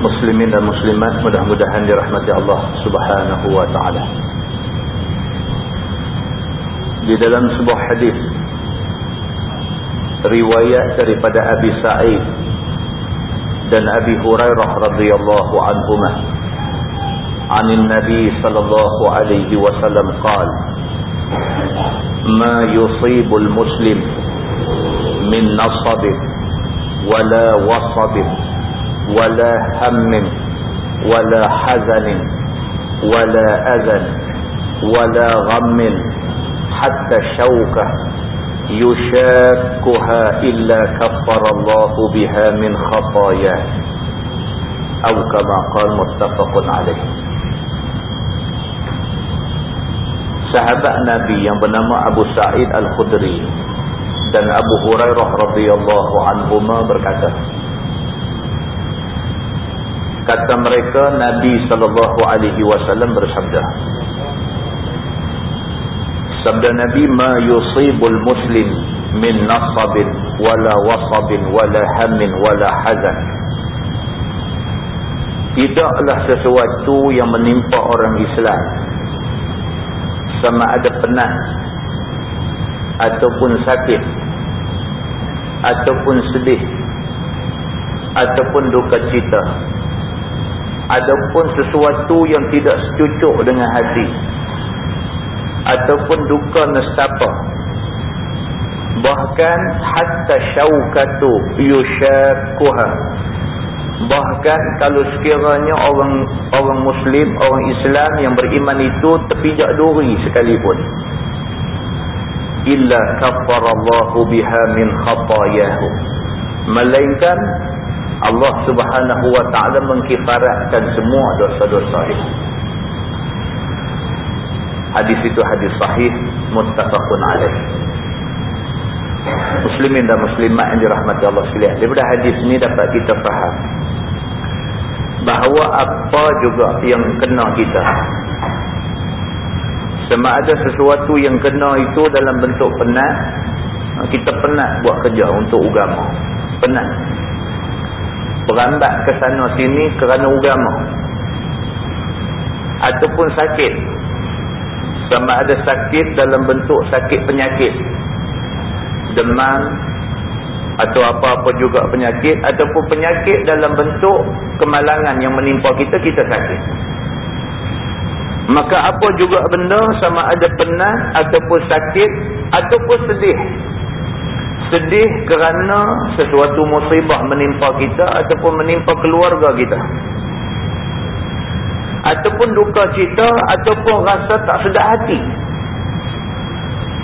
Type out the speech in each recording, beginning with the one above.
Muslimin dan muslimat mudah-mudahan dirahmati Allah subhanahu wa ta'ala di dalam sebuah hadis riwayat daripada Abi Sa'id dan Abi Hurairah radhiyallahu anhumah. Anin Nabi sallallahu alaihi wasallam qal ma yusibul muslim min nasab wala wasab ولا هم ولا حزن ولا أذن ولا غم حتى شوكة يشاكها إلا كفر الله بها من خطاياه أو كما قال متفق عليه sahabat Nabi yang bernama Abu Sa'id Al-Khudri dan Abu Hurairah radhiyallahu anhuma berkata kata mereka Nabi sallallahu alaihi wasallam bersabda. Sabda Nabi ma yusibul muslim min nasabin wala wasabin wala hammin wala hazan. Tidaklah sesuatu yang menimpa orang Islam sama ada penat ataupun sakit ataupun sedih ataupun duka cita ataupun sesuatu yang tidak secucuk dengan hati. Ataupun duka nestapa. Bahkan hatta syaukatu yushakuha. Bahkan kalau sekiranya orang orang muslim orang Islam yang beriman itu terpijak duri sekalipun. Illa kafarallahu biha min khatayahu melainkan Allah subhanahu wa ta'ala mengkifaratkan semua dosa-dosa itu. Hadis itu hadis sahih, muttafaqun alaih. Muslimin dan muslimat yang dirahmati Allah sekalian. Daripada hadis ini dapat kita faham. Bahawa apa juga yang kena kita. Sama ada sesuatu yang kena itu dalam bentuk penat. Kita penat buat kerja untuk agama. Penat berambat ke sana sini kerana agama ataupun sakit. Sama ada sakit dalam bentuk sakit penyakit. Demam atau apa-apa juga penyakit ataupun penyakit dalam bentuk kemalangan yang menimpa kita, kita sakit. Maka apa juga benda sama ada penat ataupun sakit ataupun sedih sedih kerana sesuatu musibah menimpa kita ataupun menimpa keluarga kita. Ataupun duka cita ataupun rasa tak sedap hati.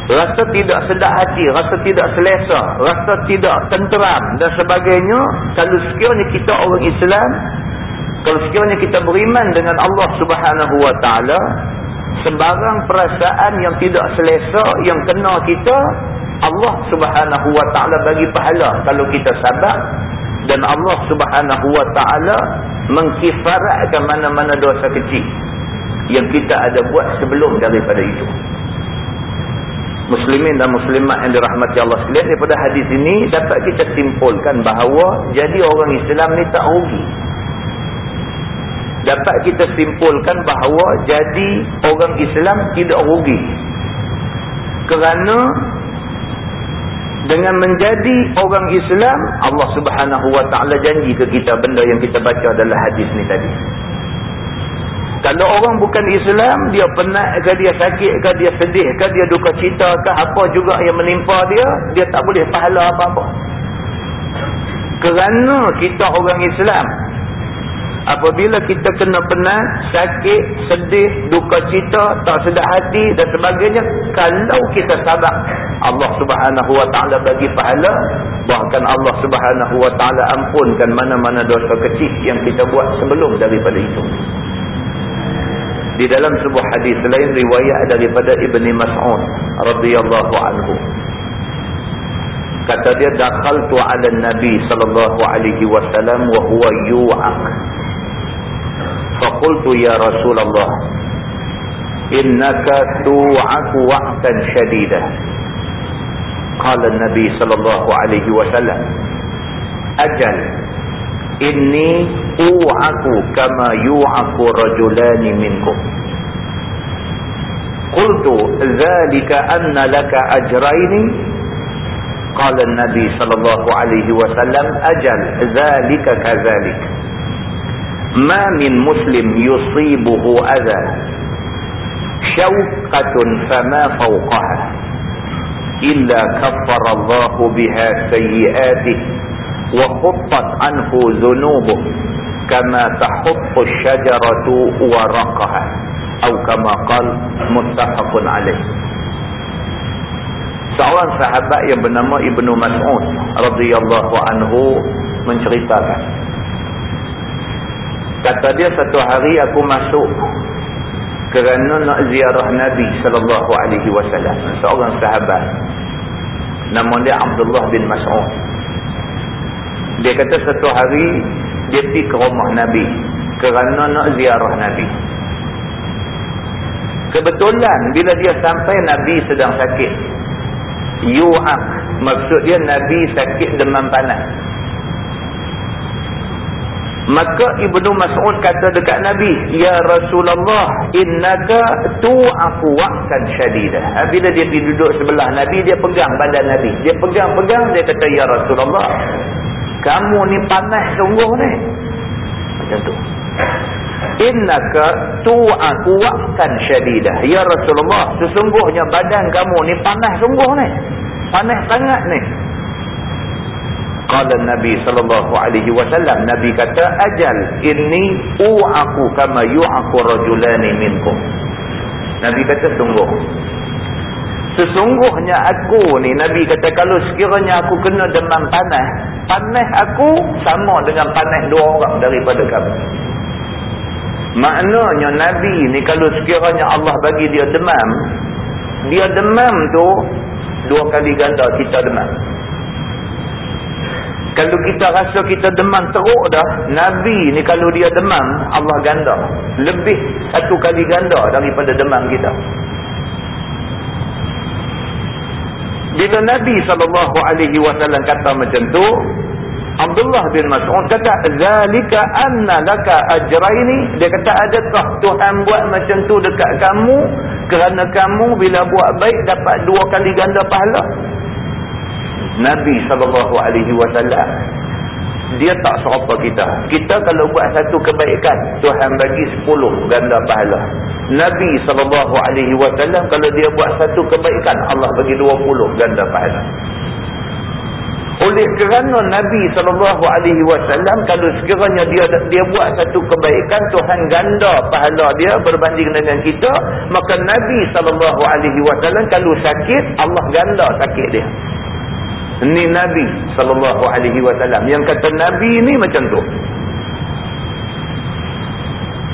Rasa tidak sedap hati rasa tidak selesa rasa tidak tenteram dan sebagainya. Kalau sekiranya kita orang Islam kalau sekiranya kita beriman dengan Allah subhanahu wa ta'ala sembarang perasaan yang tidak selesa yang kena kita Allah subhanahu wa ta'ala bagi pahala kalau kita sabar. Dan Allah subhanahu wa ta'ala mengkifaratkan mana-mana dosa kecil yang kita ada buat sebelum daripada itu. Muslimin dan muslimat yang dirahmati Allah sekalian daripada hadis ini dapat kita simpulkan bahawa jadi orang Islam ni tak rugi. Dapat kita simpulkan bahawa jadi orang Islam tidak rugi. Kerana dengan menjadi orang Islam Allah subhanahu wa ta'ala janji ke kita benda yang kita baca adalah hadis ni tadi Kalau orang bukan Islam, dia penat ke, dia sakit ke, dia sedih ke, dia duka cita ke, apa juga yang menimpa dia, dia tak boleh pahala apa-apa. Kerana kita orang Islam, apabila kita kena penat, sakit, sedih, duka cita, tak sedap hati dan sebagainya, kalau kita sabar, Allah subhanahu wa ta'ala bagi pahala, bahkan Allah subhanahu wa ta'ala ampunkan mana-mana dosa kecil yang kita buat sebelum daripada itu. Di dalam sebuah hadis lain riwayat daripada Ibni Mas'ud radhiyallahu anhu. Kata dia dakhaltu 'ala Nabi sallallahu alaihi wasallam wa huwa yu'aq. Faqultu ya Rasulullah innaka tu'aqu wa'tan shadidah. Qala Nabi sallallahu alaihi wasallam ajal inni u'aku kama yu'aku rajulani minkum qultu dhalika anna laka قال النبي صلى الله عليه وسلم أجل ذلك كذلك. ما من مسلم يصيبه أذى؟ شوقه فما فوقها إلا كفر الله بها سيئاته وحطت عنه ذنوبه كما تحط الشجرة ورقها أو كما قال متفق عليه. Seorang sahabat yang bernama Ibnu Mas'ud radhiyallahu anhu menceritakan kata dia satu hari aku masuk kerana nak ziarah Nabi sallallahu alaihi wasallam seorang sahabat nama dia Abdullah bin Mas'ud dia kata satu hari dia pergi ke rumah Nabi kerana nak ziarah Nabi. Kebetulan bila dia sampai Nabi sedang sakit. Yu'ak. Maksud dia Nabi sakit demam panas. Maka Ibnu Mas'ud kata dekat Nabi, "Ya Rasulullah, innaka tu'aku waqtan syadidah." Bila dia duduk sebelah Nabi, dia pegang badan Nabi. Dia pegang-pegang dia kata, "Ya Rasulullah, kamu ni panas sungguh ni macam tu innaka tu'aku waqtan syadidah. Ya Rasulullah sesungguhnya badan kamu ni panas sungguh ni. Panas sangat ni. Qala nabi sallallahu alaihi wasallam nabi kata ajal inni u'aku kama yu'aku rajulani minkum. Nabi kata sungguh. Sesungguhnya aku ni Nabi kata kalau sekiranya aku kena demam panas, panas aku sama dengan panas dua orang daripada kamu. Maknanya Nabi ni kalau sekiranya Allah bagi dia demam, dia demam tu dua kali ganda kita demam. Kalau kita rasa kita demam teruk dah, Nabi ni kalau dia demam, Allah ganda. Lebih satu kali ganda daripada demam kita. Bila Nabi SAW kata macam tu, Abdullah bin Mas'ud kata, Zalika anna laka ajraini. Dia kata, adakah Tuhan buat macam tu dekat kamu? Kerana kamu bila buat baik dapat dua kali ganda pahala. Nabi SAW dia tak serupa kita. Kita kalau buat satu kebaikan, Tuhan bagi sepuluh ganda pahala. Nabi SAW kalau dia buat satu kebaikan, Allah bagi dua puluh ganda pahala. Oleh kerana Nabi SAW kalau sekiranya dia dia buat satu kebaikan, Tuhan ganda pahala dia berbanding dengan kita, maka Nabi SAW kalau sakit, Allah ganda sakit dia. Ini Nabi wasallam yang kata Nabi ni macam tu.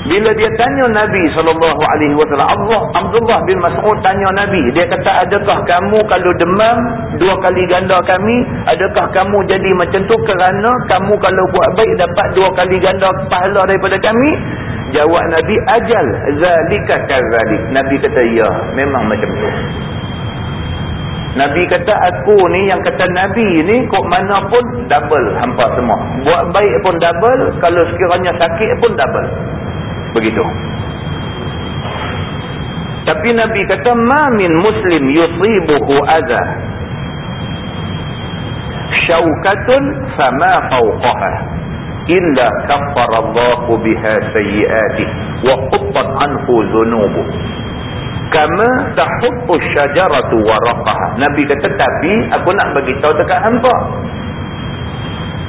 Bila dia tanya Nabi wasallam, Allah Abdullah bin Mas'ud tanya Nabi, dia kata adakah kamu kalau demam dua kali ganda kami, adakah kamu jadi macam tu kerana kamu kalau buat baik dapat dua kali ganda pahala daripada kami? Jawab Nabi, ajal zalika kadzalik. Nabi kata ya, memang macam tu. Nabi kata aku ni yang kata Nabi ni kok mana pun double hampa semua. Buat baik pun double, kalau sekiranya sakit pun double. Begitu. Tapi Nabi kata ma min muslim yusibuhu adha. Syaukatun fama fawqaha. Illa kaffara Allahu biha sayyi'atih wa quttat anhu dhunubu kama tahubbu syajaratu waraqaha. Nabi kata tapi aku nak bagi tahu dekat hangpa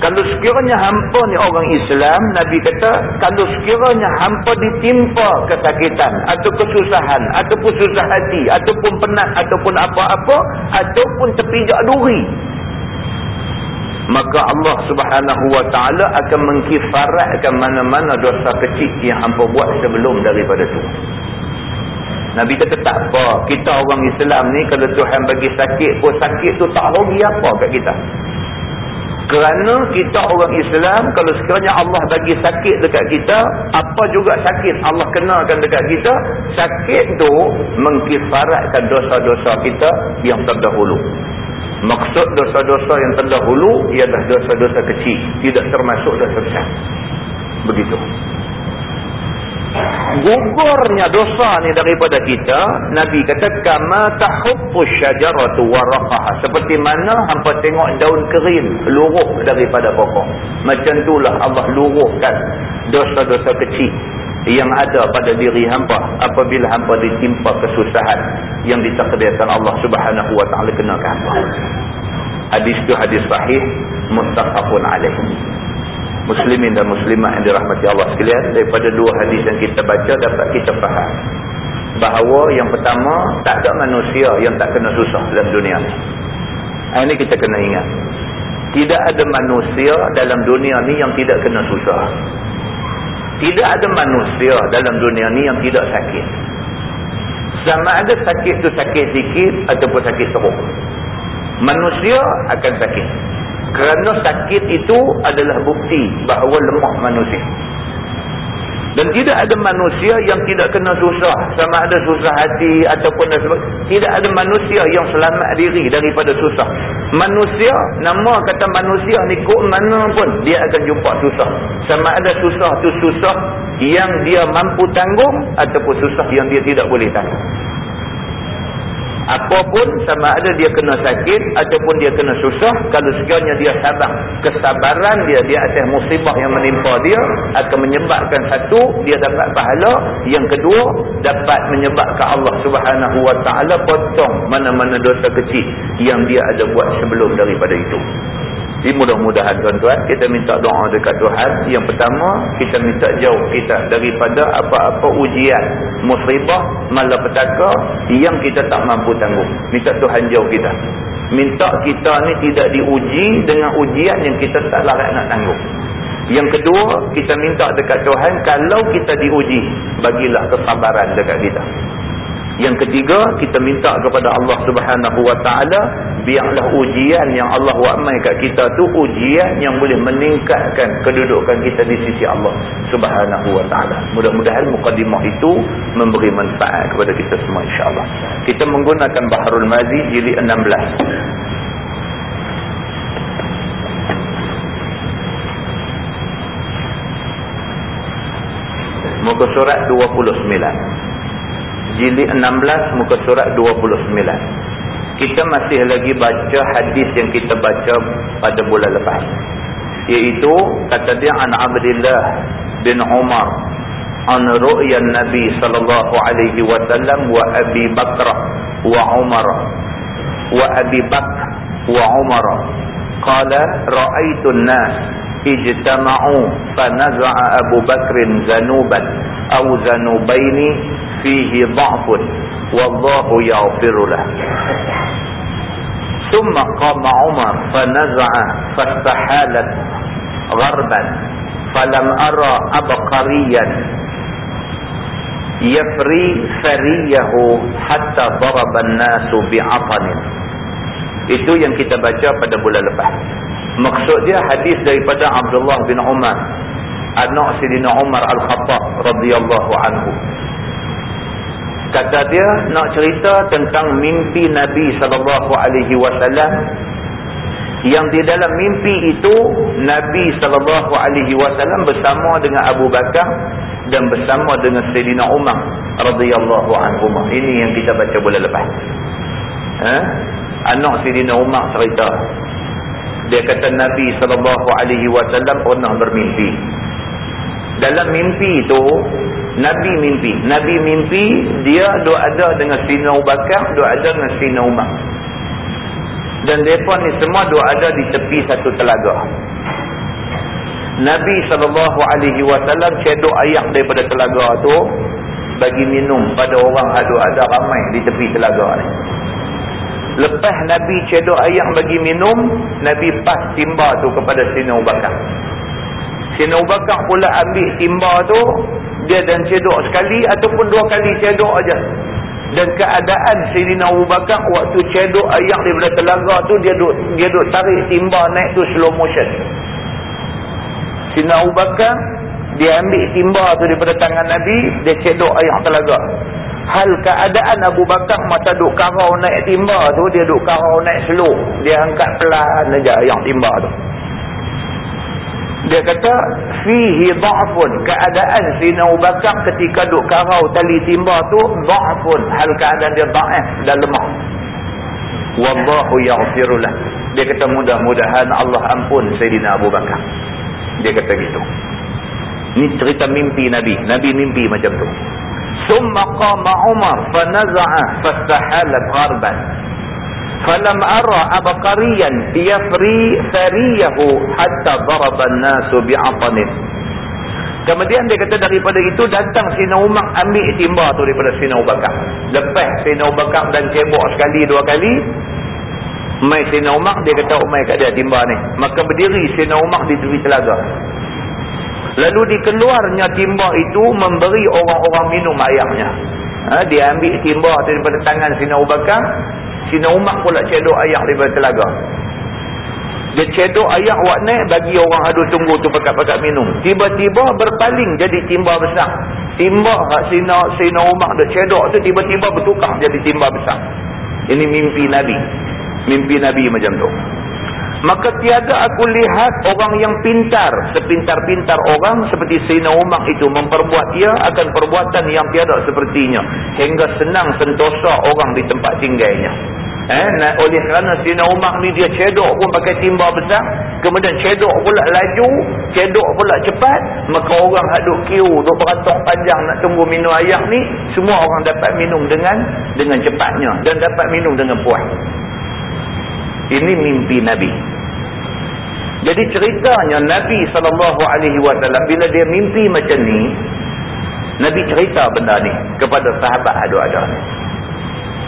kalau sekiranya hampa ni orang Islam, Nabi kata, kalau sekiranya hampa ditimpa kesakitan, atau kesusahan, ataupun susah hati, ataupun penat, ataupun apa-apa, ataupun terpijak duri, maka Allah subhanahu wa ta'ala akan mengkifaratkan mana-mana dosa kecil yang hampa buat sebelum daripada tu. Nabi kata tak apa. Kita orang Islam ni kalau Tuhan bagi sakit pun sakit tu tak rugi apa kat kita. Kerana kita orang Islam, kalau sekiranya Allah bagi sakit dekat kita, apa juga sakit Allah kenakan dekat kita, sakit tu mengkifaratkan dosa-dosa kita yang terdahulu. Maksud dosa-dosa yang terdahulu ialah dosa-dosa kecil, tidak termasuk dosa besar. Begitu gugurnya dosa ni daripada kita Nabi kata kama tahubbu syajaratu waraqaha seperti mana hampa tengok daun kering luruh daripada pokok. Macam itulah Allah luruhkan dosa-dosa kecil yang ada pada diri hampa apabila hampa ditimpa kesusahan yang ditakdirkan Allah Subhanahu wa taala kenakan. Hadis itu hadis sahih muttafaqun alaih muslimin dan muslimat yang dirahmati Allah sekalian daripada dua hadis yang kita baca dapat kita faham. Bahawa yang pertama tak ada manusia yang tak kena susah dalam dunia. Ni ini kita kena ingat. Tidak ada manusia dalam dunia ni yang tidak kena susah. Tidak ada manusia dalam dunia ni yang tidak sakit. Sama ada sakit tu sakit sikit ataupun sakit teruk. Manusia akan sakit kerana sakit itu adalah bukti bahawa lemah manusia. Dan tidak ada manusia yang tidak kena susah. Sama ada susah hati ataupun tidak ada manusia yang selamat diri daripada susah. Manusia, nama kata manusia ni kok mana pun dia akan jumpa susah. Sama ada susah tu susah yang dia mampu tanggung ataupun susah yang dia tidak boleh tanggung apapun sama ada dia kena sakit ataupun dia kena susah kalau sekiranya dia sabar kesabaran dia di atas musibah yang menimpa dia akan menyebabkan satu dia dapat pahala. Yang kedua dapat menyebabkan Allah subhanahu wa ta'ala potong mana-mana dosa kecil yang dia ada buat sebelum daripada itu jadi mudah-mudahan tuan-tuan kita minta doa dekat Tuhan. Yang pertama kita minta jauh kita daripada apa-apa ujian musibah malapetaka yang kita tak mampu tanggung. Minta Tuhan jauh kita. Minta kita ni tidak diuji dengan ujian yang kita tak larat nak tanggung. Yang kedua, kita minta dekat Tuhan kalau kita diuji, bagilah kesabaran dekat kita. Yang ketiga, kita minta kepada Allah Subhanahu Wa Taala biarlah ujian yang Allah wakmai kat kita tu ujian yang boleh meningkatkan kedudukan kita di sisi Allah Subhanahu Wa Taala. Mudah-mudahan mukadimah itu memberi manfaat kepada kita semua insya-Allah. Kita menggunakan Baharul Mazi jilid 16. Muka surat 29 jilid 16 muka surat 29 kita masih lagi baca hadis yang kita baca pada bulan lepas. Iaitu kata dia an Abdullah bin Umar an ru'yan Nabi sallallahu alaihi wasallam wa Abi Bakr wa Umar wa Abi Bakr wa Umar. Qala ra'aitu an-nas ijtama'u fa naza'a Abu Bakr zanuban aw zanubaini fihi dha'fun wallahu yaghfiru lah thumma qama Umar fa naza'a fastahalat gharban falam ara abqariyan yafri fariyahu hatta daraba an-nasu bi'atanin itu yang kita baca pada bulan lepas. maksud dia hadis daripada Abdullah bin Umar. Anak Sidina Umar Al-Khattab radhiyallahu anhu kata dia nak cerita tentang mimpi Nabi wasallam. Yang di dalam mimpi itu Nabi wasallam bersama dengan Abu Bakar dan bersama dengan Sayyidina Umar radhiyallahu anhu ini yang kita baca bulan lepas. Ha? Anak Sayyidina Umar cerita. Dia kata Nabi wasallam pernah bermimpi. Dalam mimpi itu Nabi mimpi. Nabi mimpi dia duk ada dengan Sina Ubakar, duk ada dengan Sina Umar. Dan mereka ni semua duk ada di tepi satu telaga. Nabi SAW cedok ayak daripada telaga tu bagi minum pada orang ada ada ramai di tepi telaga ni. Lepas Nabi cedok ayak bagi minum, Nabi pas timba tu kepada Sina Ubakar. Sina Ubakar pula ambil timba tu, dia dan cedok sekali ataupun dua kali cedok aja. Dan keadaan Sina Ubakar waktu cedok ayak daripada telaga tu, dia duk, dia duk tarik timba naik tu slow motion. Sina Ubakar, dia ambil timba tu daripada tangan Nabi, dia cedok ayak telaga. Hal keadaan Abu Bakar masa duk karau naik timba tu, dia duk karau naik slow. Dia angkat pelan aja yang timba tu dia kata fihi dha'fun. Keadaan si Bakar ketika duk karau tali timba tu dha'fun. Hal keadaan dia dha'if? Dan lemah. Wallahu yaghfirulah dia kata mudah-mudahan Allah ampun Sayyidina Abu Bakar. Dia kata gitu. Ni cerita mimpi Nabi. Nabi mimpi macam tu. Summa qama Umar fanaza'a fastahala gharban falam ara abqariyan yafri sariyahu hatta daraba an-nasu bi'atnin Kemudian dia kata daripada itu datang Sina Umar ambil timba tu daripada Sina Ubakar. Lepas Sina Ubakar dan cebok sekali dua kali. Mai Sina Umar dia kata oh, Umar kat dia timba ni. Maka berdiri Sina Umar di tepi telaga. Lalu dikeluarnya timba itu memberi orang-orang minum ayamnya. Ha, dia ambil timba daripada tangan Sina Ubakar. Sina Umar pula cedok ayak daripada telaga. Dia cedok ayak wak naik bagi orang adu tunggu tu pakat-pakat minum. Tiba-tiba berpaling jadi timba besar. Timba Sina, Sina Umar dia cedok tu tiba-tiba bertukar jadi timba besar. Ini mimpi Nabi. Mimpi Nabi macam tu. Maka tiada aku lihat orang yang pintar, sepintar-pintar orang seperti Sayyidina Umar itu memperbuat ia akan perbuatan yang tiada sepertinya. Hingga senang sentosa orang di tempat tinggalnya. Eh, nah, oleh kerana Sayyidina Umar ni dia cedok pun pakai timba besar. Kemudian cedok pula laju, cedok pula cepat. Maka orang haduk kiu, duk beratok panjang nak tunggu minum ayak ni. Semua orang dapat minum dengan dengan cepatnya. Dan dapat minum dengan puas. Ini mimpi Nabi. Jadi ceritanya Nabi SAW bila dia mimpi macam ni, Nabi cerita benda ni kepada sahabat ada-ada.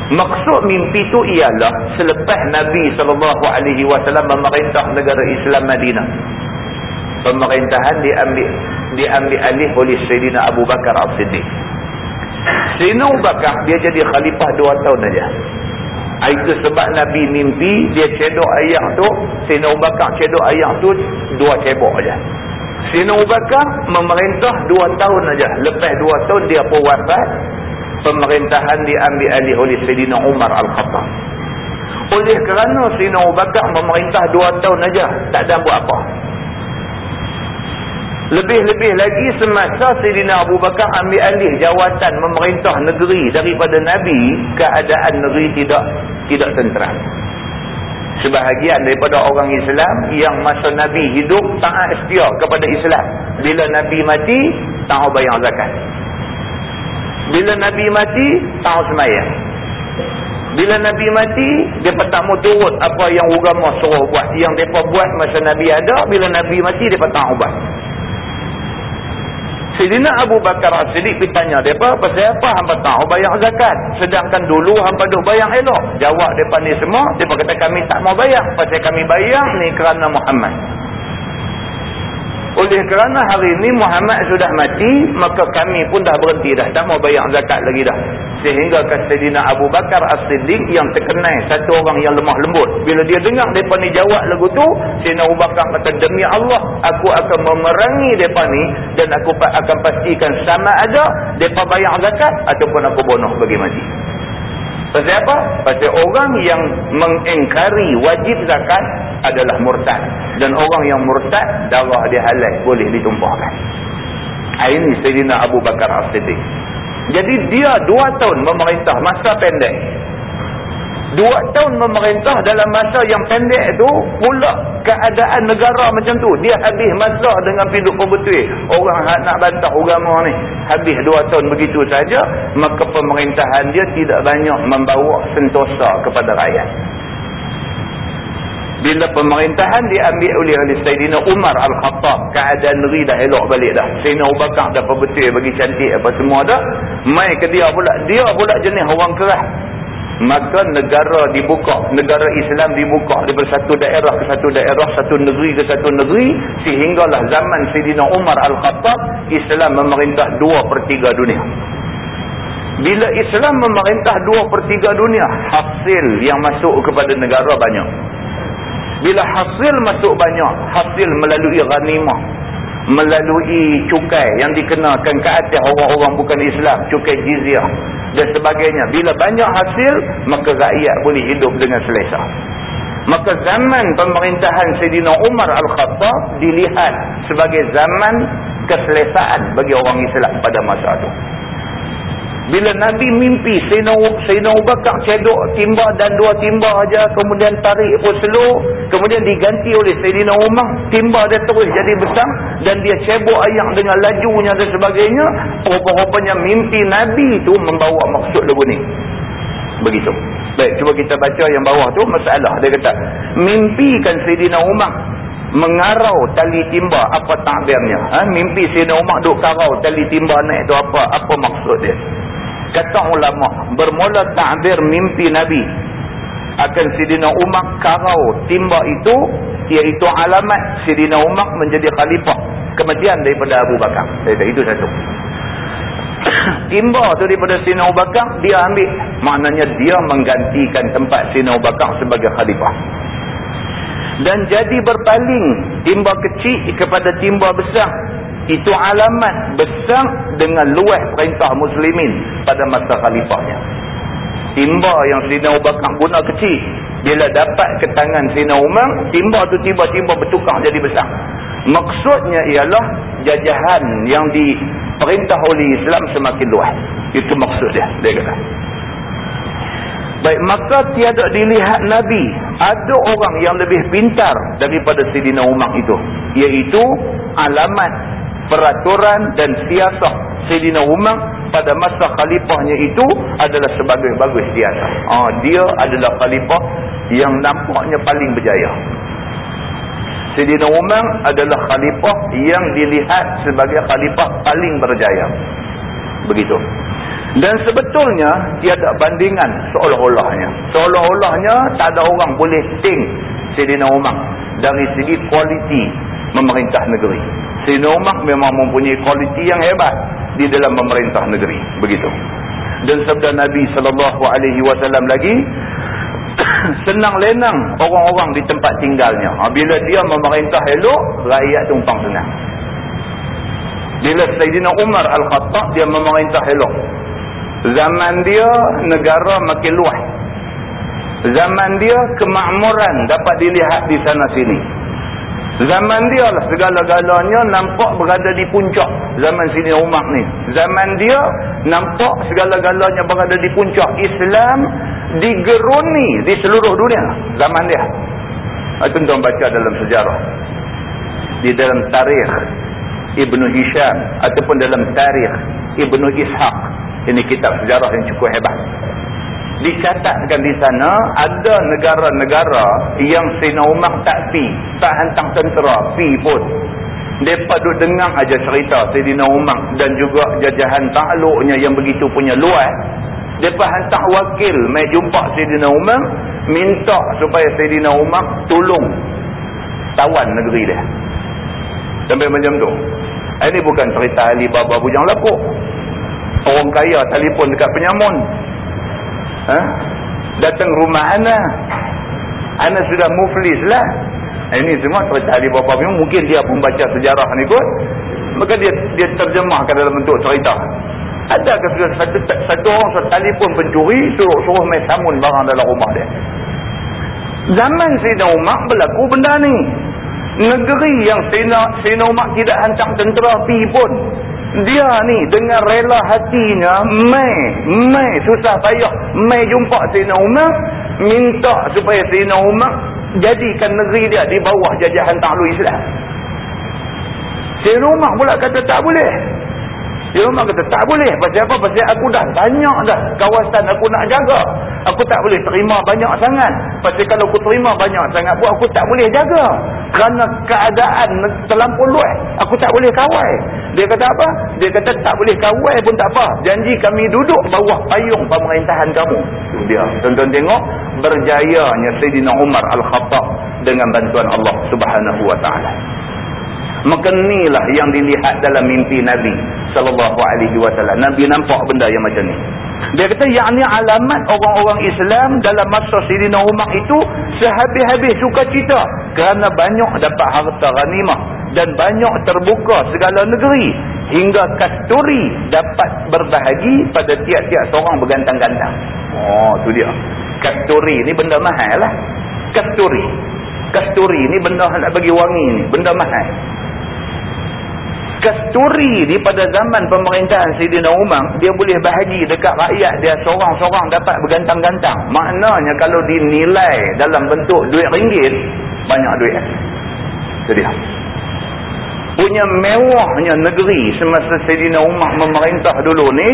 Maksud mimpi tu ialah selepas Nabi SAW memerintah negara Islam Madinah. Pemerintahan diambil diambil alih oleh Sayyidina Abu Bakar As-Siddiq. Sayyidina Abu Bakar dia jadi khalifah dua tahun saja. Itu sebab Nabi mimpi dia cedok ayah tu, Sina Ubakar cedok ayah tu dua cebok aja. Sina Ubakar memerintah dua tahun aja. Lepas dua tahun dia pun wafat. Pemerintahan diambil alih oleh Sayyidina Umar Al-Khattab. Oleh kerana Sina Ubakar memerintah dua tahun aja, tak ada buat apa. Lebih-lebih lagi semasa Sayyidina Abu Bakar ambil alih jawatan memerintah negeri daripada Nabi, keadaan negeri tidak tidak tenteram. Sebahagian daripada orang Islam yang masa Nabi hidup taat setia kepada Islam. Bila Nabi mati, tahu bayar zakat. Bila Nabi mati, tahu semayang. Bila Nabi mati, dia tak mau turut apa yang agama suruh buat. Yang mereka buat masa Nabi ada, bila Nabi mati, dia tak buat. Sayyidina Abu Bakar As-Siddiq bertanya depa pasal apa hamba tahu bayar zakat. Sedangkan dulu hamba duk bayar elok. Jawab depa ni semua depa kata kami tak mau bayar. Pasal kami bayar ni kerana Muhammad oleh kerana hari ini Muhammad sudah mati, maka kami pun dah berhenti dah. Tak mau bayar zakat lagi dah. Sehingga Sayyidina Abu Bakar As-Siddiq yang terkenal satu orang yang lemah lembut. Bila dia dengar mereka ni jawab lagu tu, Sayyidina Abu Bakar kata, Demi Allah, aku akan memerangi mereka ni dan aku akan pastikan sama ada mereka bayar zakat ataupun aku bunuh bagi mati. Pasal apa? Pasal orang yang mengengkari wajib zakat adalah murtad. Dan orang yang murtad, darah dia halal boleh ditumpahkan. Ini Sayyidina Abu Bakar As-Siddiq. Jadi dia dua tahun memerintah masa pendek. Dua tahun memerintah dalam masa yang pendek tu pula keadaan negara macam tu. Dia habis masa dengan pinduk perbetul. Orang nak bantah agama ni. Habis dua tahun begitu saja. Maka pemerintahan dia tidak banyak membawa sentosa kepada rakyat. Bila pemerintahan diambil oleh oleh Sayyidina Umar Al-Khattab. Keadaan negeri dah elok balik dah. Sayyidina Bakar dah perbetul bagi cantik apa semua dah. Mai ke dia pula. Dia pula jenis orang keras maka negara dibuka negara Islam dibuka daripada satu daerah ke satu daerah satu negeri ke satu negeri sehinggalah zaman Sayyidina Umar Al-Khattab Islam memerintah dua per tiga dunia. Bila Islam memerintah dua per tiga dunia hasil yang masuk kepada negara banyak. Bila hasil masuk banyak hasil melalui ghanimah melalui cukai yang dikenakan ke atas orang-orang bukan Islam cukai jizyah dan sebagainya. Bila banyak hasil maka rakyat boleh hidup dengan selesa. Maka zaman pemerintahan Sayyidina Umar Al-Khattab dilihat sebagai zaman keselesaan bagi orang Islam pada masa itu bila Nabi mimpi Sayyidina Abu cedok timba dan dua timba aja kemudian tarik pun slow kemudian diganti oleh Sayyidina Umar timba dia terus jadi besar dan dia cebok ayam dengan lajunya dan sebagainya rupa-rupanya mimpi Nabi itu membawa maksud lagu ni. Begitu. Baik cuba kita baca yang bawah tu masalah. Dia kata mimpikan Sayyidina Umar mengarau tali timba apa takbirnya? Ha? mimpi Sayyidina Umar duk karau tali timba naik tu apa apa maksud dia kata ulama bermula ta'bir mimpi Nabi. Akan Sidina Umar karau timba itu iaitu alamat Sidina Umar menjadi khalifah. Kematian daripada Abu Bakar. Itu satu. Timba tu daripada Sidina Abu Bakar dia ambil. Maknanya dia menggantikan tempat Sidina Abu Bakar sebagai khalifah. Dan jadi berpaling timba kecil kepada timba besar itu alamat besar dengan luas perintah muslimin pada masa khalifahnya. Timba yang Sina Abu Bakar guna kecil bila dapat ke tangan Sina Umar timba tu tiba-tiba bertukar jadi besar. Maksudnya ialah jajahan yang diperintah oleh Islam semakin luas. Itu maksud dia dia kata. Baik maka tiada dilihat Nabi. Ada orang yang lebih pintar daripada Sidina Umar itu iaitu alamat peraturan dan siasah Sayyidina Umar pada masa khalifahnya itu adalah sebagai bagus siasah. Ah, dia adalah khalifah yang nampaknya paling berjaya. Sayyidina Umar adalah khalifah yang dilihat sebagai khalifah paling berjaya. Begitu. Dan sebetulnya tiada bandingan seolah-olahnya. Seolah-olahnya tak ada orang boleh ting Sayyidina Umar dari segi kualiti memerintah negeri. Sayyidina Umar memang mempunyai kualiti yang hebat di dalam memerintah negeri. Begitu. Dan sabda Nabi SAW lagi, senang lenang orang-orang di tempat tinggalnya. Ha, bila dia memerintah elok, rakyat tumpang senang. Bila Sayyidina Umar Al-Khattab, dia memerintah elok. Zaman dia, negara makin luas. Zaman dia, kemakmuran dapat dilihat di sana sini. Zaman dia lah segala-galanya nampak berada di puncak zaman sini Umar ni. Zaman dia nampak segala-galanya berada di puncak Islam digeruni di seluruh dunia zaman dia. Itu tuan baca dalam sejarah. Di dalam tarikh Ibnu Hisham ataupun dalam tarikh Ibnu Ishaq. Ini kitab sejarah yang cukup hebat dicatatkan di sana ada negara-negara yang Sina Umar tak pi tak hantar tentera pi pun. Mereka duduk dengar aja cerita Sayyidina Umar dan juga jajahan takluknya yang begitu punya luas. Mereka hantar wakil mai jumpa Sayyidina Umar minta supaya Sayyidina Umar tolong tawan negeri dia. Sampai macam tu. Ini bukan cerita Alibaba bujang lapuk. Orang kaya telefon dekat penyamun ha? datang rumah Ana. Ana sudah muflis lah. Ini semua cerita Ali Bapa mungkin dia pun baca sejarah ni kot. Maka dia dia terjemahkan dalam bentuk cerita. Ada ke satu, satu orang satu telefon pencuri suruh, suruh main samun barang dalam rumah dia? Zaman Sina Umar berlaku benda ni. Negeri yang Sina Umar tidak hantar tentera pi pun dia ni dengan rela hatinya mai mai susah payah mai jumpa Sayyidina Umar minta supaya Sayyidina Umar jadikan negeri dia di bawah jajahan takluk Islam. Sayyidina Umar pula kata tak boleh. Dia memang kata tak boleh. Pasal apa? Pasal aku dah banyak dah kawasan aku nak jaga. Aku tak boleh terima banyak sangat. Pasal kalau aku terima banyak sangat pun aku tak boleh jaga. Kerana keadaan terlampau luas. Aku tak boleh kawal. Dia kata apa? Dia kata tak boleh kawal pun tak apa. Janji kami duduk bawah payung pemerintahan kamu. Dia. Tonton tengok. Berjayanya Sayyidina Umar Al-Khattab dengan bantuan Allah Subhanahu Wa Taala. Maka inilah yang dilihat dalam mimpi Nabi sallallahu alaihi wasallam. Nabi nampak benda yang macam ni. Dia kata yakni alamat orang-orang Islam dalam masa Sayyidina Umar itu sehabis-habis sukacita kerana banyak dapat harta ghanimah dan banyak terbuka segala negeri hingga kasturi dapat berbahagi pada tiap-tiap seorang bergantang-gantang. Oh, tu dia. Kasturi ni benda mahal lah. Kasturi. Kasturi ni benda nak bagi wangi ni, benda mahal kasturi di pada zaman pemerintahan Sayyidina Umar dia boleh bahagi dekat rakyat. Dia seorang-seorang dapat bergantang-gantang. Maknanya kalau dinilai dalam bentuk duit ringgit banyak duit. Jadi punya mewahnya negeri semasa Sayyidina Umar memerintah dulu ni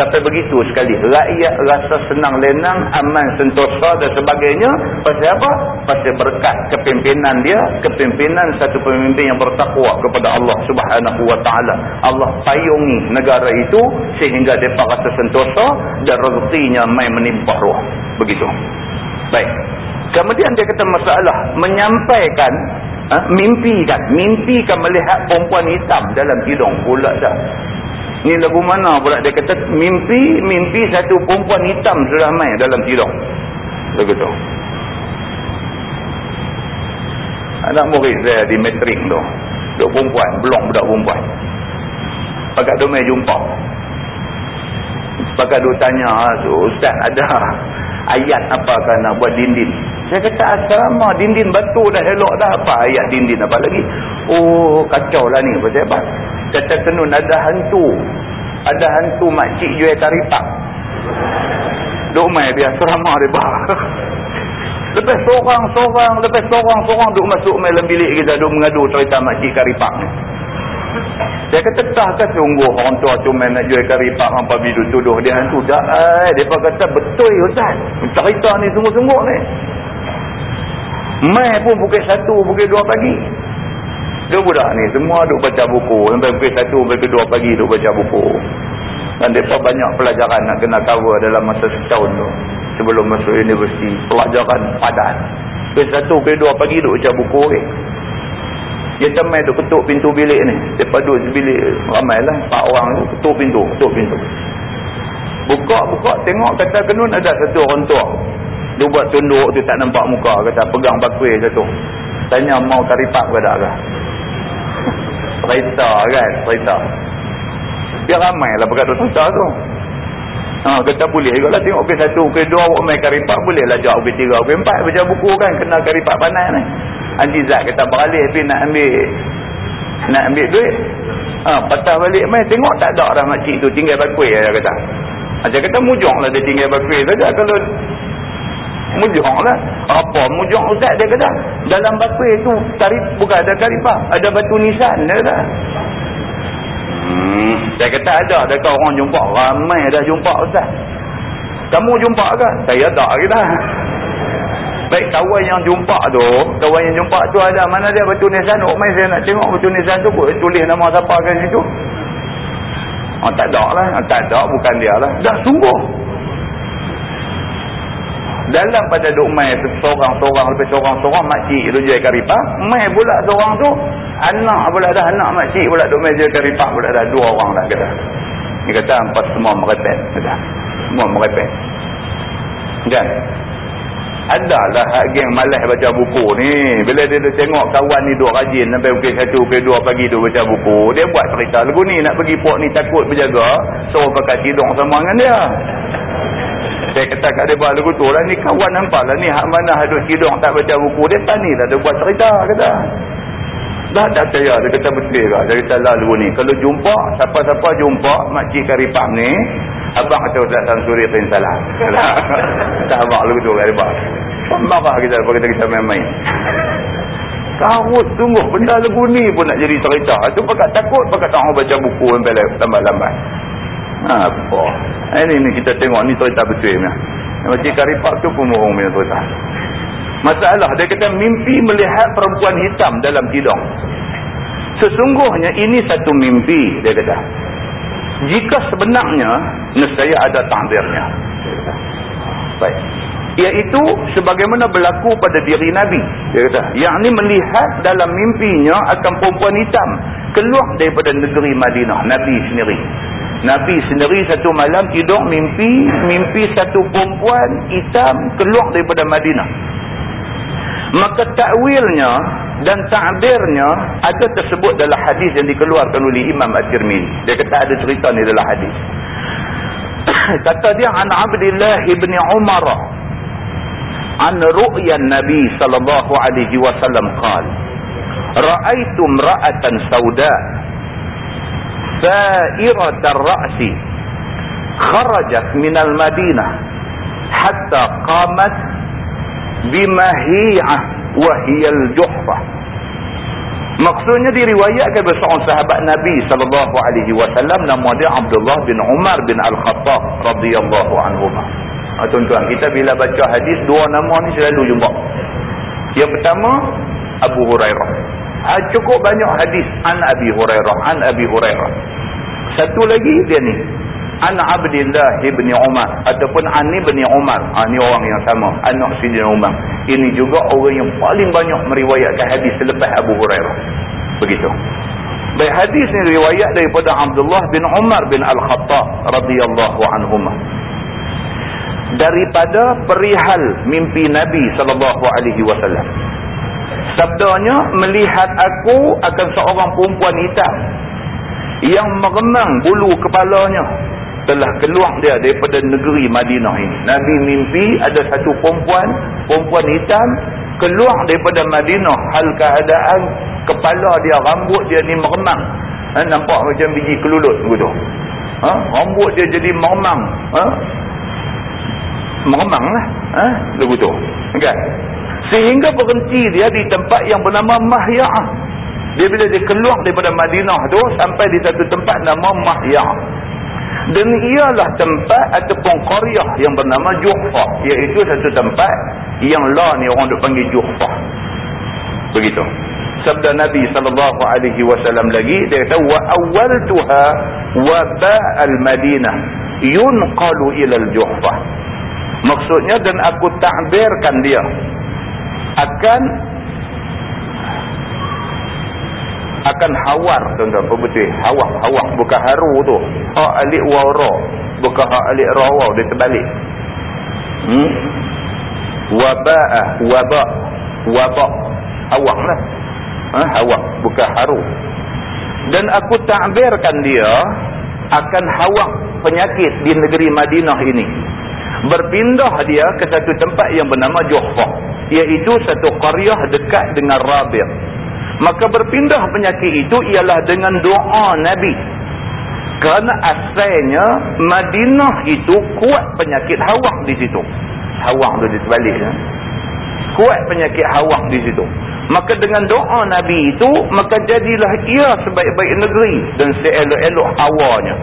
sampai begitu sekali. Rakyat rasa senang lenang aman sentosa dan sebagainya. Pasal apa? pasal berkat kepimpinan dia kepimpinan satu pemimpin yang bertakwa kepada Allah subhanahu wa ta'ala. Allah payungi negara itu sehingga mereka rasa sentosa dan rezekinya main menimpa ruang begitu. Baik kemudian dia kata masalah menyampaikan ha? mimpi kan mimpi kan melihat perempuan hitam dalam hidung pula dah Ni lagu mana pula dia kata mimpi mimpi satu perempuan hitam sudah main dalam tidur. Lagu tu. Anak murid saya di metrik tu. Duk perempuan, belum budak perempuan. Pakat dia main jumpa. Pakat dia tanya, Ustaz ada ayat apa kan nak buat dinding. Saya kata asrama dinding batu dah elok dah apa ayat dinding apa lagi. Oh kacau lah ni. Pasal apa? Kata tenun ada hantu. Ada hantu makcik jual karipak. Duk main dia serama dia bah. Lepas seorang-seorang, lepas seorang-seorang duk masuk main dalam bilik kita duk mengadu cerita makcik karipak ni. Dia kata tak kan sungguh orang tua tu main nak jual karipak apa bidu tuduh dia hantu. Tak, eh, dia kata betul Ustaz. Cerita ni sungguh-sungguh ni. Mai pun pukul satu, pukul dua pagi. Dia budak ni semua duk baca buku. Sampai pukul satu, pukul dua pagi duk baca buku. Dan mereka banyak pelajaran nak kena cover dalam masa setahun tu. Sebelum masuk universiti. Pelajaran padat. Pukul satu, pukul dua pagi duk baca buku. Eh. Dia temai duk ketuk pintu bilik ni. Mereka duduk bilik ramai lah. Empat orang tu ketuk pintu, ketuk pintu. Buka-buka tengok kata kenun ada satu orang tua. Dia buat tunduk tu tak nampak muka. Kata pegang bakui satu. Tanya mau karipak ke tak ke? cerita kan cerita dia ramai lah berkata cerita tu ha, kata boleh. Juga lah tengok ke satu ke dua orang main karipak boleh lah jawab ke tiga. Ke empat baca buku kan kena karipak panas ni. Haji Zat kata beralih tapi nak ambil nak ambil duit? Ha, patah balik main tengok tak ada dah makcik tu tinggal bakui dia kata. Macam kata mujung lah dia tinggal bakui. Saja kalau mujung lah. Apa mujung ustaz? Dia kata dalam batu itu tarif bukan ada karipah ada batu nisan dia kata saya kata ada adakah orang jumpa ramai dah jumpa ustaz. Kamu jumpa ke? Saya tak kita. Baik kawan yang jumpa tu kawan yang jumpa tu ada mana dia batu nisan oh mai saya nak tengok batu nisan tu tulis nama siapa kat situ? Oh, tak ada lah. Tak ada bukan dia lah. Dah sungguh dalam pada duk mai seorang-seorang lepas seorang-seorang makcik tu jual karipah mai pula seorang tu anak pula dah anak makcik pula duk mai jual karipah pula dah. Dua orang dah kata. Ni kata empat semua merepet kata semua merepet kan? Adalah geng malas baca buku ni. Bila dia, dia tengok kawan ni duk rajin sampai pukul satu pukul dua pagi duk baca buku dia buat cerita. Lagu ni nak pergi pok ni takut berjaga suruh kakak tidung sama dengan dia saya kata kat dia buat lagu tu lah ni kawan nampak lah ni hak mana hadut hidung tak baca buku. Dia tani lah dia buat cerita kata. Dah tak percaya dia kata betul lah dia kata lalu ni kalau jumpa siapa-siapa jumpa makcik karipam ni abang kata Ustaz Samsuri pun salah tak abang lagu tu abang marah kita lepas kita, kita main-main. Karut sungguh benda lagu ni pun nak jadi cerita. Tu pakat takut pakat tak baca buku sampai lambat-lambat apa ini ni kita tengok ni cerita betul ni macam karipak tu pun mohong punya cerita. Masalah dia kata mimpi melihat perempuan hitam dalam tidung sesungguhnya ini satu mimpi dia kata. Jika sebenarnya nescaya ada takdirnya. Baik. Iaitu sebagaimana berlaku pada diri Nabi dia kata. Yang ni melihat dalam mimpinya akan perempuan hitam keluar daripada negeri Madinah Nabi sendiri Nabi sendiri satu malam tidur mimpi mimpi satu perempuan hitam keluar daripada Madinah. Maka takwilnya dan ta'birnya ada tersebut dalam hadis yang dikeluarkan oleh Imam At-Tirmizi dia kata ada cerita ni dalam hadis. Kata dia an Abdullah ibn Umar an ru'yan Nabi sallallahu alaihi wasallam qal ra'aitu imra'atan sauda ar-ra'si kharajat min al-Madinah hatta qamat bimahi'ah wa hiya al-juhfah Maksudnya diriwayatkan oleh seorang sahabat Nabi sallallahu alaihi wasallam nama dia Abdullah bin Umar bin Al-Khattab radhiyallahu anhu. Ha, tuan-tuan, kita bila baca hadis dua nama ni selalu jumpa. Yang pertama Abu Hurairah. Ha, cukup banyak hadis an Abi Hurairah, an Abi Hurairah. Satu lagi dia ni an Abdullah ibn Umar ataupun an ibn Umar. Ha, ni orang yang sama, anak Sayyidina Umar. Ini juga orang yang paling banyak meriwayatkan hadis selepas Abu Hurairah. Begitu. Baik hadis ni riwayat daripada Abdullah bin Umar bin Al-Khattab radhiyallahu anhumah daripada perihal mimpi Nabi sallallahu alaihi wasallam. Sabdanya melihat aku akan seorang perempuan hitam yang meremang bulu kepalanya telah keluar dia daripada negeri Madinah ini. Nabi mimpi ada satu perempuan, perempuan hitam keluar daripada Madinah hal keadaan kepala dia, rambut dia ni meremang. Ha, nampak macam biji kelulut begitu. Ha, rambut dia jadi meremang. Ha, meremang lah. Ha? lagu tu kan? Sehingga berhenti dia di tempat yang bernama Mahya'ah dia bila dia keluar daripada Madinah tu sampai di satu tempat nama Mahya'ah dan ialah tempat ataupun Qaryah yang bernama Juhfah. Iaitu satu tempat yang lah ni orang duk panggil Juhfah. Begitu. Sabda Nabi sallallahu alaihi wasallam lagi dia kata wa awwaltuha wa ba'al Madinah yunqalu ila al-Juhfah Maksudnya dan aku takbirkan dia. Akan akan hawar tuan-tuan. Betul? Hawar hawar bukan haru tu. Ha alik wara. Bukan ha alik rawa. Dia terbalik. Hmm? Waba'ah waba waba. Hawar lah. Ha? Hawar bukan haru. Dan aku takbirkan dia akan hawar penyakit di negeri Madinah ini berpindah dia ke satu tempat yang bernama Juhfah iaitu satu qaryah dekat dengan Rabi' maka berpindah penyakit itu ialah dengan doa Nabi. Kerana asalnya Madinah itu kuat penyakit hawak di situ. Hawak tu diterbalik ya? kuat penyakit hawak di situ. Maka dengan doa Nabi itu maka jadilah ia sebaik-baik negeri dan seelok-elok hawanya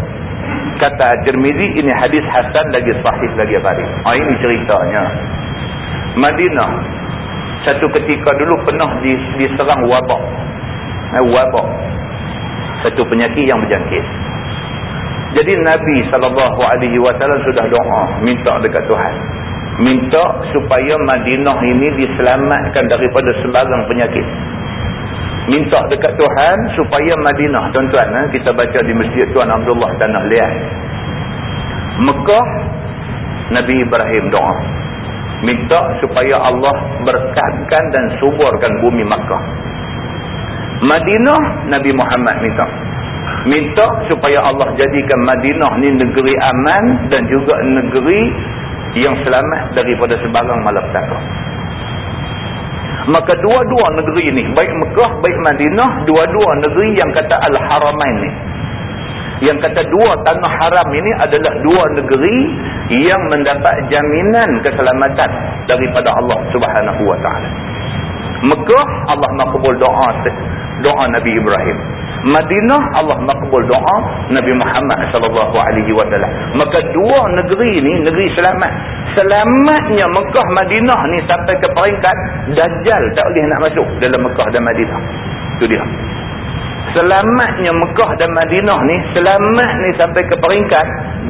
kata Tirmizi ini hadis hasan lagi sahih lagi baik. Ha, ini ceritanya. Madinah satu ketika dulu pernah diserang wabak. Eh, wabak. Satu penyakit yang berjangkit. Jadi Nabi SAW sudah doa minta dekat Tuhan. Minta supaya Madinah ini diselamatkan daripada sebarang penyakit minta dekat Tuhan supaya Madinah. Tuan-tuan eh, kita baca di masjid Tuan Abdullah Tanah Liat. Mekah Nabi Ibrahim doa. Minta supaya Allah berkatkan dan suburkan bumi Mekah. Madinah Nabi Muhammad minta. Minta supaya Allah jadikan Madinah ni negeri aman dan juga negeri yang selamat daripada sebarang malapetaka maka dua-dua negeri ini baik Mekah baik Madinah dua-dua negeri yang kata Al-Haramain ni. Yang kata dua tanah haram ini adalah dua negeri yang mendapat jaminan keselamatan daripada Allah subhanahu wa ta'ala. Mekah Allah makbul doa doa Nabi Ibrahim Madinah Allah makbul doa Nabi Muhammad sallallahu alaihi wasallam. Maka dua negeri ni negeri selamat. Selamatnya Mekah Madinah ni sampai ke peringkat dajjal tak boleh nak masuk dalam Mekah dan Madinah. Itu dia. Selamatnya Mekah dan Madinah ni selamat ni sampai ke peringkat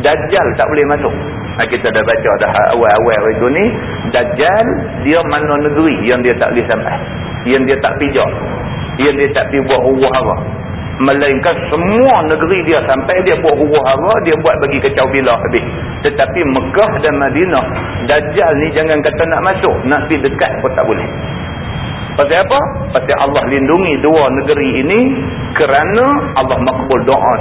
dajjal tak boleh masuk. Ha, kita dah baca dah awal-awal itu ni dajjal dia mana negeri yang dia tak boleh sampai. Yang dia tak pijak. Yang dia tak pergi buat huru-hara melainkan semua negeri dia sampai dia buat huru hara dia buat bagi kacau bila habis. Tetapi Mekah dan Madinah Dajjal ni jangan kata nak masuk nak pergi dekat pun tak boleh. Pasal apa? pasal Allah lindungi dua negeri ini kerana Allah makbul doa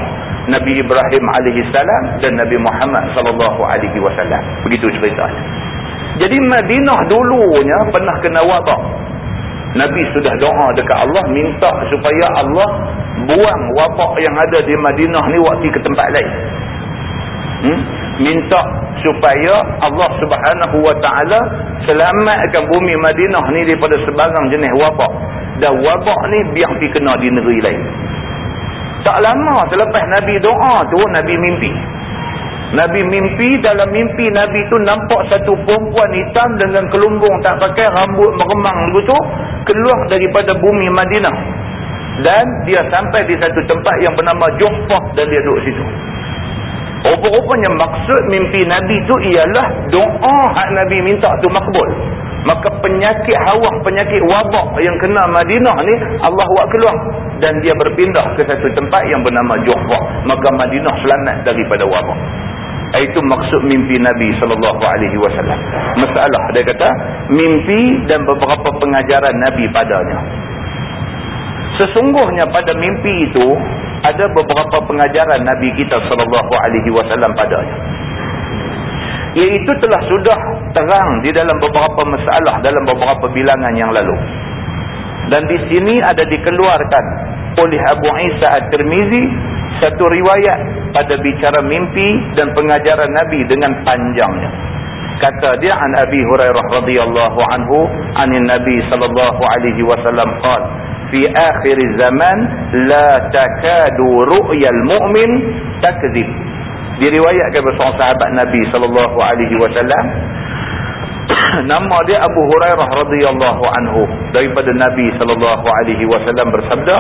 Nabi Ibrahim AS dan Nabi Muhammad SAW begitu ceritanya jadi Madinah dulunya pernah kena wabak Nabi sudah doa dekat Allah minta supaya Allah buang wabak yang ada di Madinah ni waktu ke tempat lain. Hmm? Minta supaya Allah subhanahu wa ta'ala selamatkan bumi Madinah ni daripada sebarang jenis wabak. Dan wabak ni biar pergi kena di negeri lain. Tak lama selepas Nabi doa tu Nabi mimpi. Nabi mimpi dalam mimpi Nabi tu nampak satu perempuan hitam dengan kelumbung tak pakai rambut meremang begitu keluar daripada bumi Madinah. Dan dia sampai di satu tempat yang bernama Juhfah dan dia duduk situ. Rupa-rupanya maksud mimpi Nabi tu ialah doa hak Nabi minta tu makbul maka penyakit hawa penyakit wabak yang kena Madinah ni Allah buat keluar dan dia berpindah ke satu tempat yang bernama Juhfah maka Madinah selamat daripada wabak itu maksud mimpi Nabi sallallahu alaihi wasallam. Masalah dia kata mimpi dan beberapa pengajaran Nabi padanya. Sesungguhnya pada mimpi itu ada beberapa pengajaran Nabi kita sallallahu alaihi wasallam padanya. Iaitu telah sudah terang di dalam beberapa masalah dalam beberapa bilangan yang lalu. Dan di sini ada dikeluarkan oleh Abu Isa At-Tirmizi satu riwayat pada bicara mimpi dan pengajaran Nabi dengan panjangnya. Kata dia an Abi Hurairah radhiyallahu anhu anin Nabi sallallahu alaihi wasallam qala fi akhir zaman la takadu ru'yal mu'min takdzib. Diriwayatkan oleh sahabat Nabi sallallahu alaihi wasallam nama dia Abu Hurairah radhiyallahu anhu daripada Nabi sallallahu alaihi wasallam bersabda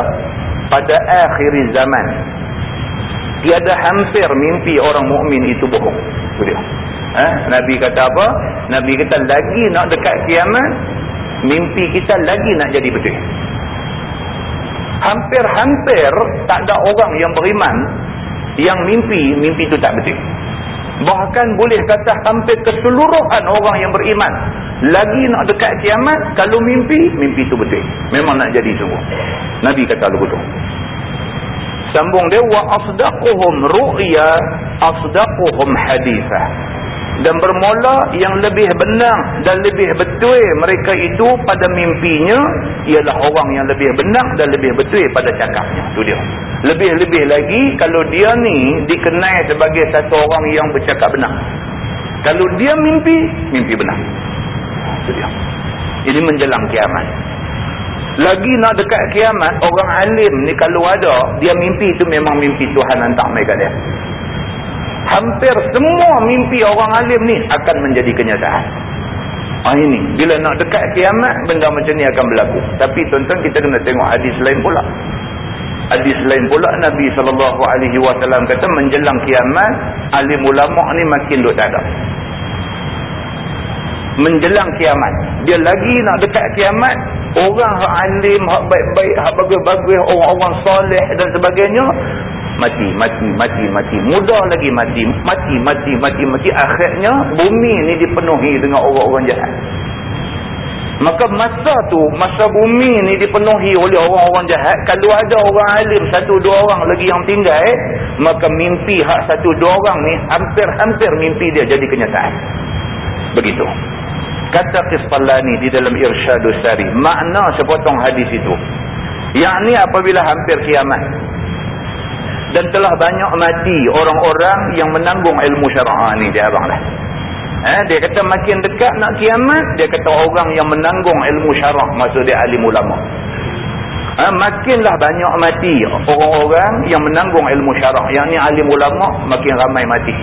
pada akhir zaman tiada hampir mimpi orang mukmin itu bohong. Dia. Eh? Nabi kata apa? Nabi kata lagi nak dekat kiamat, mimpi kita lagi nak jadi betul. Hampir-hampir tak ada orang yang beriman yang mimpi, mimpi itu tak betul. Bahkan boleh kata hampir keseluruhan orang yang beriman lagi nak dekat kiamat, kalau mimpi, mimpi itu betul. Memang nak jadi sungguh. Nabi kata begitu sambung dia wa asdaquhum ru'ya asdaquhum hadithah dan bermula yang lebih benar dan lebih betul mereka itu pada mimpinya ialah orang yang lebih benar dan lebih betul pada cakapnya. Tu dia. Lebih-lebih lagi kalau dia ni dikenal sebagai satu orang yang bercakap benar kalau dia mimpi mimpi benar tu dia. Ini menjelang kiamat. Lagi nak dekat kiamat, orang alim ni kalau ada, dia mimpi itu memang mimpi Tuhan hantar mereka dia. Hampir semua mimpi orang alim ni akan menjadi kenyataan. Ah ini, bila nak dekat kiamat, benda macam ni akan berlaku. Tapi tuan-tuan kita kena tengok hadis lain pula. Hadis lain pula Nabi SAW kata menjelang kiamat, alim ulama ni makin duk tak ada menjelang kiamat. Dia lagi nak dekat kiamat, orang hak alim, hak baik-baik, hak bagus-bagus, orang-orang soleh dan sebagainya, mati, mati, mati, mati. Mudah lagi mati, mati, mati, mati, mati. Akhirnya, bumi ni dipenuhi dengan orang-orang jahat. Maka masa tu, masa bumi ni dipenuhi oleh orang-orang jahat, kalau ada orang alim, satu dua orang lagi yang tinggal, eh, maka mimpi hak satu dua orang ni, hampir-hampir mimpi dia jadi kenyataan. Begitu. Kata Qisfalani di dalam Irsyadus Sari. Makna sepotong hadis itu. Yang ni apabila hampir kiamat. Dan telah banyak mati orang-orang yang menanggung ilmu syara'ah ni dia abang dah. Eh, dia kata makin dekat nak kiamat dia kata orang yang menanggung ilmu syara'ah maksud dia alim ulama. Eh, makinlah banyak mati orang-orang yang menanggung ilmu syara'ah yang ni alim ulama makin ramai mati.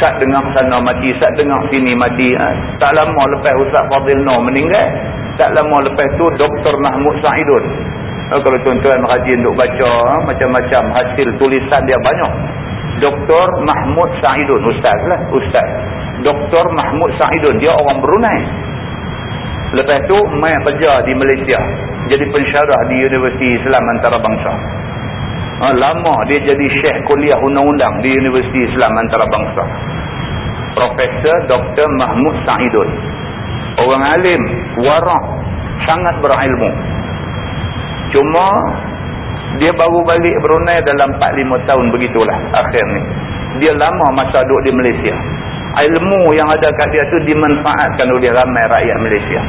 Sat dengar sana mati sat dengar sini mati. Eh, tak lama lepas Ustaz Fadil Noh meninggal tak lama lepas tu Dr. Mahmud Sa'idun kalau tuan-tuan rajin untuk baca ha, macam-macam hasil tulisan dia banyak. Dr. Mahmud Sa'idun. Ustaz lah. Ustaz. Dr. Mahmud Sa'idun. Dia orang Brunei. Lepas tu main kerja di Malaysia. Jadi pensyarah di Universiti Islam Antarabangsa. Ha, lama dia jadi syekh kuliah undang-undang di Universiti Islam Antarabangsa. Profesor Dr. Mahmud Sa'idun. Orang alim. Warak. Sangat berilmu. Cuma dia baru balik Brunei dalam 4-5 tahun begitulah akhir ni. Dia lama masa duduk di Malaysia. Ilmu yang ada kat dia tu dimanfaatkan oleh ramai rakyat Malaysia.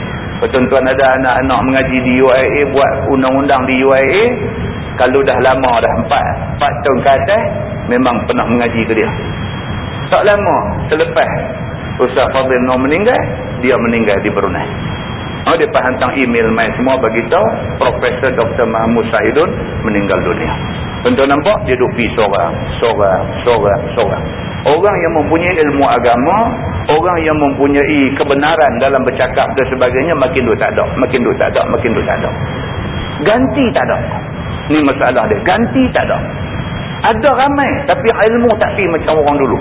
Tuan-tuan ada anak-anak mengaji di UIA, buat undang-undang di UIA. Kalau dah lama dah 4, 4 tahun ke atas, memang pernah mengaji ke dia. Tak lama selepas Ustaz Fadil Noh meninggal, dia meninggal di Brunei. Oh, dia hantar email main semua bagi tahu Profesor Dr. Mahmud Sahidun meninggal dunia. Tentu nampak dia pergi seorang, seorang, seorang, seorang. Orang yang mempunyai ilmu agama, orang yang mempunyai kebenaran dalam bercakap dan sebagainya makin duduk tak ada, makin duduk tak ada, makin duduk tak ada. Ganti tak ada. Ni masalah dia. Ganti tak ada. Ada ramai tapi ilmu tak pergi macam orang dulu.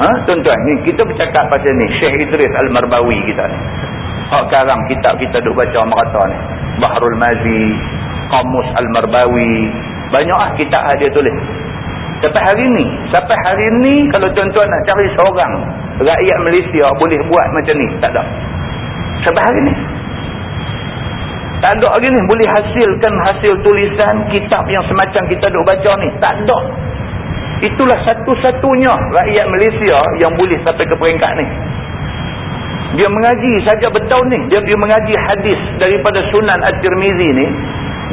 Ha, tuan-tuan, kita bercakap pasal ni Syekh Idris Al-Marbawi kita ni. Hak karang kitab kita duk baca merata ni. Bahrul Mazi, Qamus Al-Marbawi. Banyak lah kitab dia tulis. Sampai hari ni. Sampai hari ni kalau tuan-tuan nak cari seorang rakyat Malaysia boleh buat macam ni. Tak ada. Sampai hari ni. Tak ada lagi ni. Boleh hasilkan hasil tulisan kitab yang semacam kita duk baca ni. Tak ada. Itulah satu-satunya rakyat Malaysia yang boleh sampai ke peringkat ni. Dia mengaji saja bertahun ni. Dia pergi mengaji hadis daripada Sunan At-Tirmizi ni.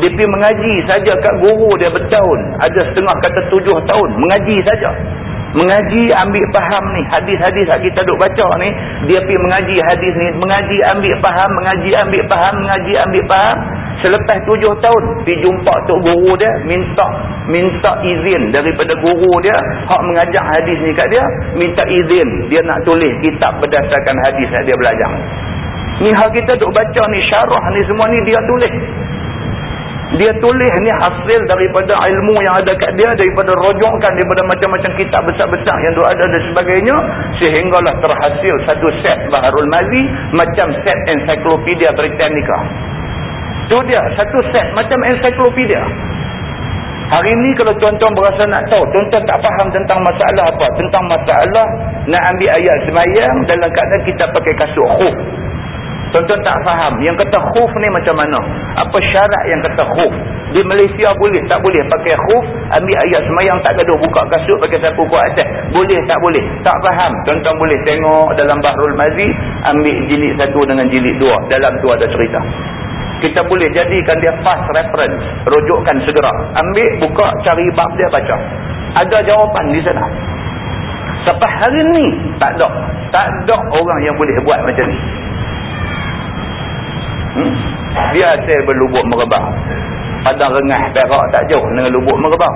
Dia pergi mengaji saja kat guru dia bertahun. Ada setengah kata tujuh tahun. Mengaji saja. Mengaji ambil faham ni. Hadis-hadis yang kita duk baca ni. Dia pergi mengaji hadis ni. Mengaji ambil faham. Mengaji ambil faham. Mengaji ambil faham. Selepas tujuh tahun, pergi jumpa tok guru dia, minta minta izin daripada guru dia, hak mengajak hadis ni kat dia, minta izin dia nak tulis kitab berdasarkan hadis yang dia belajar. Ni hak kita duk baca ni syarah ni semua ni dia tulis. Dia tulis ni hasil daripada ilmu yang ada kat dia, daripada rojokkan daripada macam-macam kitab besar-besar yang ada dan sebagainya, sehinggalah terhasil satu set Baharul Mazi, macam set ensiklopedia Britannica. Itu dia. Satu set. Macam ensiklopedia. Hari ini kalau tuan-tuan berasa nak tahu. Tuan-tuan tak faham tentang masalah apa. Tentang masalah nak ambil ayat semayang dalam keadaan kita pakai kasut khuf. Tuan-tuan tak faham. Yang kata khuf ni macam mana? Apa syarat yang kata khuf? Di Malaysia boleh tak boleh pakai khuf. Ambil ayat semayang tak gaduh buka kasut pakai sapu kuat atas. Boleh tak boleh? Tak faham. Tuan-tuan boleh tengok dalam Bahrul Mazi. Ambil jilid satu dengan jilid dua. Dalam tu ada cerita kita boleh jadikan dia fast reference rujukkan segera. Ambil buka cari bab dia baca. Ada jawapan di sana. Sampai hari ni tak ada. Tak ada orang yang boleh buat macam ni. Hmm? dia hasil berlubuk merebah padang rengah perak tak jauh dengan lubuk merebah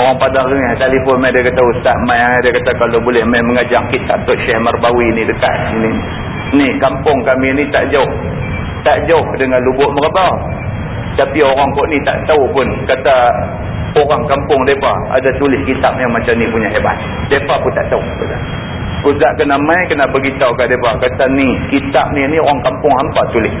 orang padang rengah telefon dia kata ustaz mai dia kata kalau boleh mai mengajar kitab Tok Syekh Marbawi ni dekat sini. Ni kampung kami ni tak jauh tak jauh dengan lubuk merebah tapi orang kok ni tak tahu pun kata orang kampung mereka ada tulis kitab yang macam ni punya hebat. Mereka pun tak tahu. Ustaz kena main kena beritahu kat mereka kata ni kitab ni ni orang kampung hampa tulis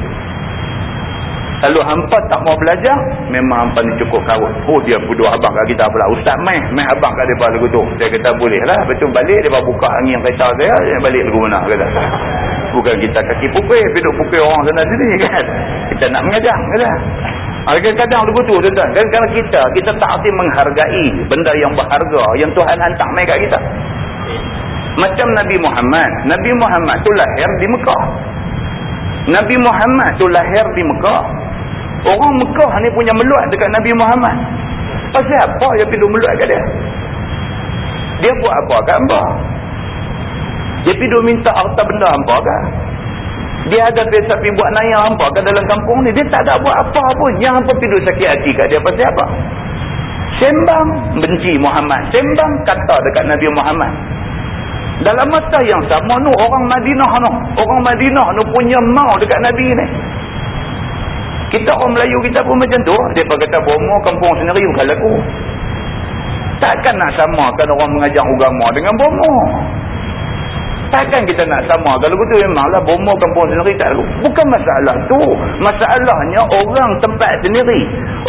kalau hampa tak mau belajar, memang hampa ni cukup kawut. Oh dia bodoh abang kat kita pula. Ustaz main, main abang kat mereka lagu tu. Saya kata boleh lah. Betul balik, dia buka angin kereta saya, dia balik lagu mana. Kata. Bukan kita kaki pukul, duduk pukul orang sana sini kan. Kita nak mengajar. Kata. Kadang-kadang lagu tu tuan-tuan. Kadang-kadang kita, kita tak arti menghargai benda yang berharga yang Tuhan hantar main kat kita. Macam Nabi Muhammad. Nabi Muhammad tu lahir di Mekah. Nabi Muhammad tu lahir di Mekah. Orang Mekah ni punya meluat dekat Nabi Muhammad. Pasal apa dia pergi meluat kat dia? Dia buat apa kat hamba? Dia pergi minta harta benda hamba kan? Dia ada biasa pergi buat naya hamba kat dalam kampung ni. Dia tak ada buat apa pun. Yang apa pergi sakit hati kat dia pasal apa? Sembang benci Muhammad. Sembang kata dekat Nabi Muhammad. Dalam masa yang sama nu orang Madinah nu. Orang Madinah nu punya mau dekat Nabi ni. Kita orang Melayu kita pun macam tu. Dia kata bomo kampung sendiri bukan laku. Takkan nak samakan orang mengajar agama dengan bomo. Takkan kita nak sama. Kalau betul memanglah bomo kampung sendiri tak laku. Bukan masalah tu. Masalahnya orang tempat sendiri.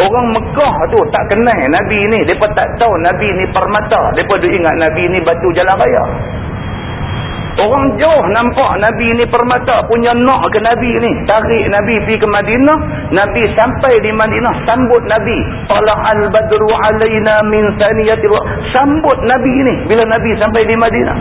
Orang Mekah tu tak kenal Nabi ni. Mereka tak tahu Nabi ni permata. Mereka ingat Nabi ni batu jalan raya. Orang jauh nampak Nabi ni permata punya nak ke Nabi ni. Tarik Nabi pergi ke Madinah. Nabi sampai di Madinah. Sambut Nabi. Allah al-badru alayna min saniyatil Sambut Nabi ni. Bila Nabi sampai di Madinah.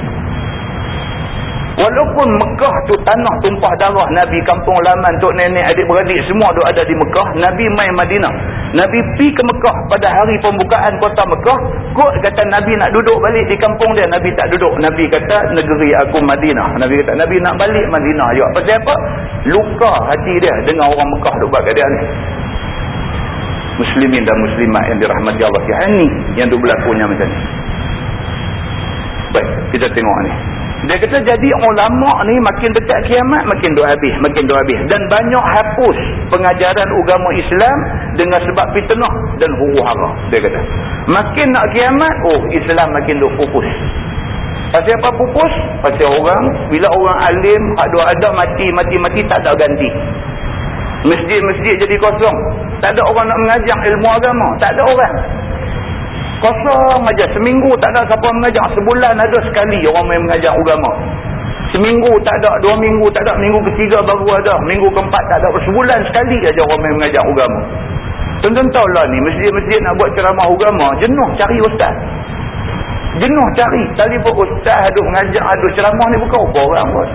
Walaupun Mekah tu tanah tumpah darah Nabi kampung laman tok nenek adik beradik semua duk ada di Mekah Nabi main Madinah. Nabi pi ke Mekah pada hari pembukaan kota Mekah kot kata Nabi nak duduk balik di kampung dia Nabi tak duduk. Nabi kata negeri aku Madinah. Nabi kata Nabi nak balik Madinah juga. Pasal apa? Luka hati dia dengan orang Mekah duk buat dia ni. Muslimin dan muslimat yang dirahmati Allah yang ni yang duk berlakunya macam ni. Baik kita tengok ni dia kata jadi ulama ni makin dekat kiamat makin duk habis, makin duk habis dan banyak hapus pengajaran agama Islam dengan sebab fitnah dan huru-hara. Dia kata. Makin nak kiamat, oh Islam makin duk pupus. Pasal apa pupus? Pasal orang bila orang alim hak duk ada mati mati mati tak ada ganti. Masjid-masjid jadi kosong. Tak ada orang nak mengajar ilmu agama, tak ada orang. Kosong aja seminggu tak ada siapa mengajar. Sebulan ada sekali orang main mengajar agama. Seminggu tak ada, dua minggu tak ada, minggu ketiga baru ada, minggu keempat tak ada. Sebulan sekali aja orang main mengajar agama. Tuan-tuan tahulah ni, masjid-masjid nak buat ceramah agama, jenuh cari ustaz. Jenuh cari. Telefon ustaz aduk mengajar, aduk ceramah ni bukan apa orang buat.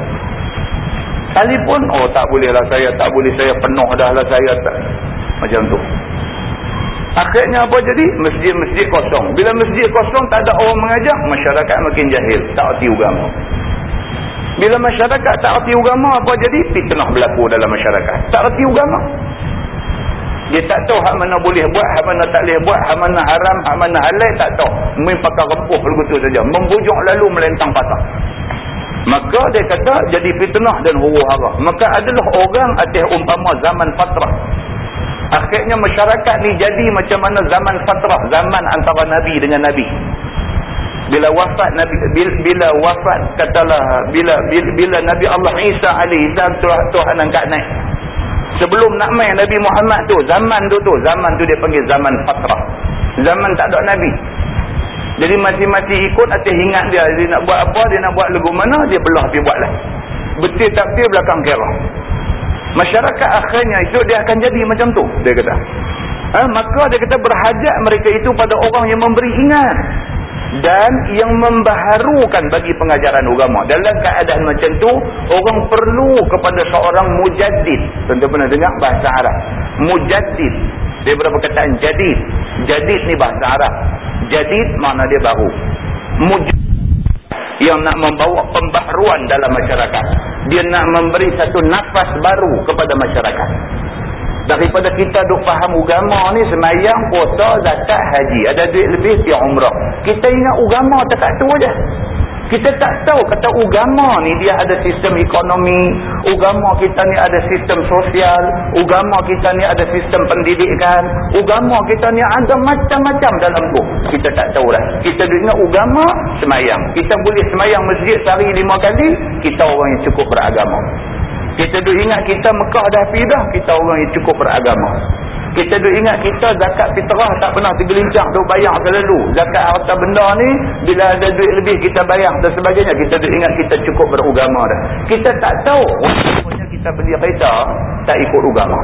Telefon, oh tak boleh lah saya, tak boleh saya penuh dah lah saya. Tak. Macam tu. Akhirnya apa jadi? Masjid-masjid kosong. Bila masjid kosong tak ada orang mengajar, masyarakat makin jahil. Tak arti agama. Bila masyarakat tak arti agama, apa jadi? Fitnah berlaku dalam masyarakat. Tak arti agama. Dia tak tahu hak mana boleh buat, hak mana tak boleh buat, hak mana haram, hak mana halal, tak tahu. Main pakai rempuh begitu saja. Membujuk lalu melentang patah. Maka dia kata jadi fitnah dan huru hara. Maka adalah orang atas umpama zaman fatrah. Akhirnya masyarakat ni jadi macam mana zaman fatrah, zaman antara Nabi dengan Nabi. Bila wafat Nabi bila, bila wafat katalah bila, bila bila Nabi Allah Isa alaihi salam Tuhan, Tuhan angkat naik. Sebelum nak main Nabi Muhammad tu, zaman tu tu, zaman tu dia panggil zaman fatrah. Zaman tak ada Nabi. Jadi masing-masing ikut atas ingat dia. Dia nak buat apa, dia nak buat lagu mana, dia belah dia buatlah. Betul tak betul belakang kira masyarakat akhirnya itu dia akan jadi macam tu dia kata. Ha, maka dia kata berhajat mereka itu pada orang yang memberi ingat dan yang membaharukan bagi pengajaran agama. Dalam keadaan macam tu orang perlu kepada seorang mujaddid. Tentu pernah dengar bahasa Arab? Mujaddid. Dia berapa perkataan jadid. Jadid ni bahasa Arab. Jadid makna dia baru. Mujaddid yang nak membawa pembaharuan dalam masyarakat. Dia nak memberi satu nafas baru kepada masyarakat. Daripada kita duk faham agama ni semayang, puasa, zakat, haji. Ada duit lebih, tiap umrah. Kita ingat agama tak tu aja. Kita tak tahu kata agama ni dia ada sistem ekonomi, agama kita ni ada sistem sosial, agama kita ni ada sistem pendidikan, agama kita ni ada macam-macam dalam tu. Kita tak tahu dah. Kita dengar agama semayang. Kita boleh semayang masjid sehari lima kali, kita orang yang cukup beragama. Kita duk ingat kita Mekah dah pidah, kita orang yang cukup beragama. Kita duk ingat kita zakat fitrah tak pernah tergelincang duk bayar selalu. Zakat harta benda ni bila ada duit lebih kita bayar dan sebagainya. Kita duk ingat kita cukup beragama dah. Kita tak tahu rupanya kita beli kereta tak ikut agama.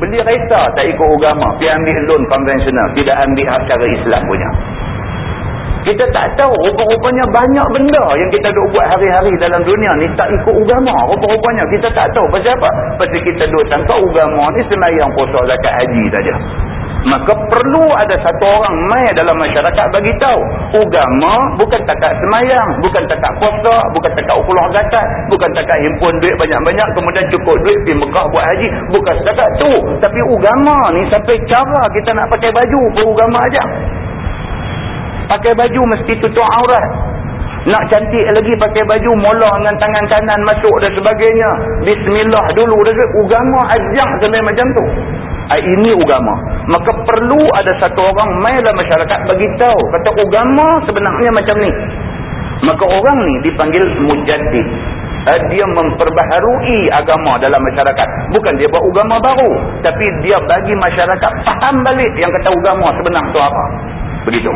Beli kereta tak ikut agama, pergi ambil loan konvensional, tidak ambil hak cara Islam punya. Kita tak tahu rupa-rupanya banyak benda yang kita duk buat hari-hari dalam dunia ni tak ikut agama. Rupa-rupanya kita tak tahu pasal apa? Pasal kita duk sangka agama ni semayang puasa zakat haji saja. maka perlu ada satu orang mai dalam masyarakat bagi tahu agama bukan takat semayang bukan takat puasa bukan takat ukulah zakat bukan takat himpun duit banyak-banyak kemudian cukup duit pergi Mekah buat haji bukan takat tu tapi agama ni sampai cara kita nak pakai baju pun agama aja pakai baju mesti tutup aurat. Nak cantik lagi pakai baju mola dengan tangan kanan masuk dan sebagainya. Bismillah dulu agama ajak sampai macam tu? Ah, ini agama maka perlu ada satu orang dalam masyarakat bagi tahu. Kata agama sebenarnya macam ni. Maka orang ni dipanggil mujaddid. Ah, dia memperbaharui agama dalam masyarakat. Bukan dia buat agama baru tapi dia bagi masyarakat faham balik yang kata agama sebenar tu apa. Begitu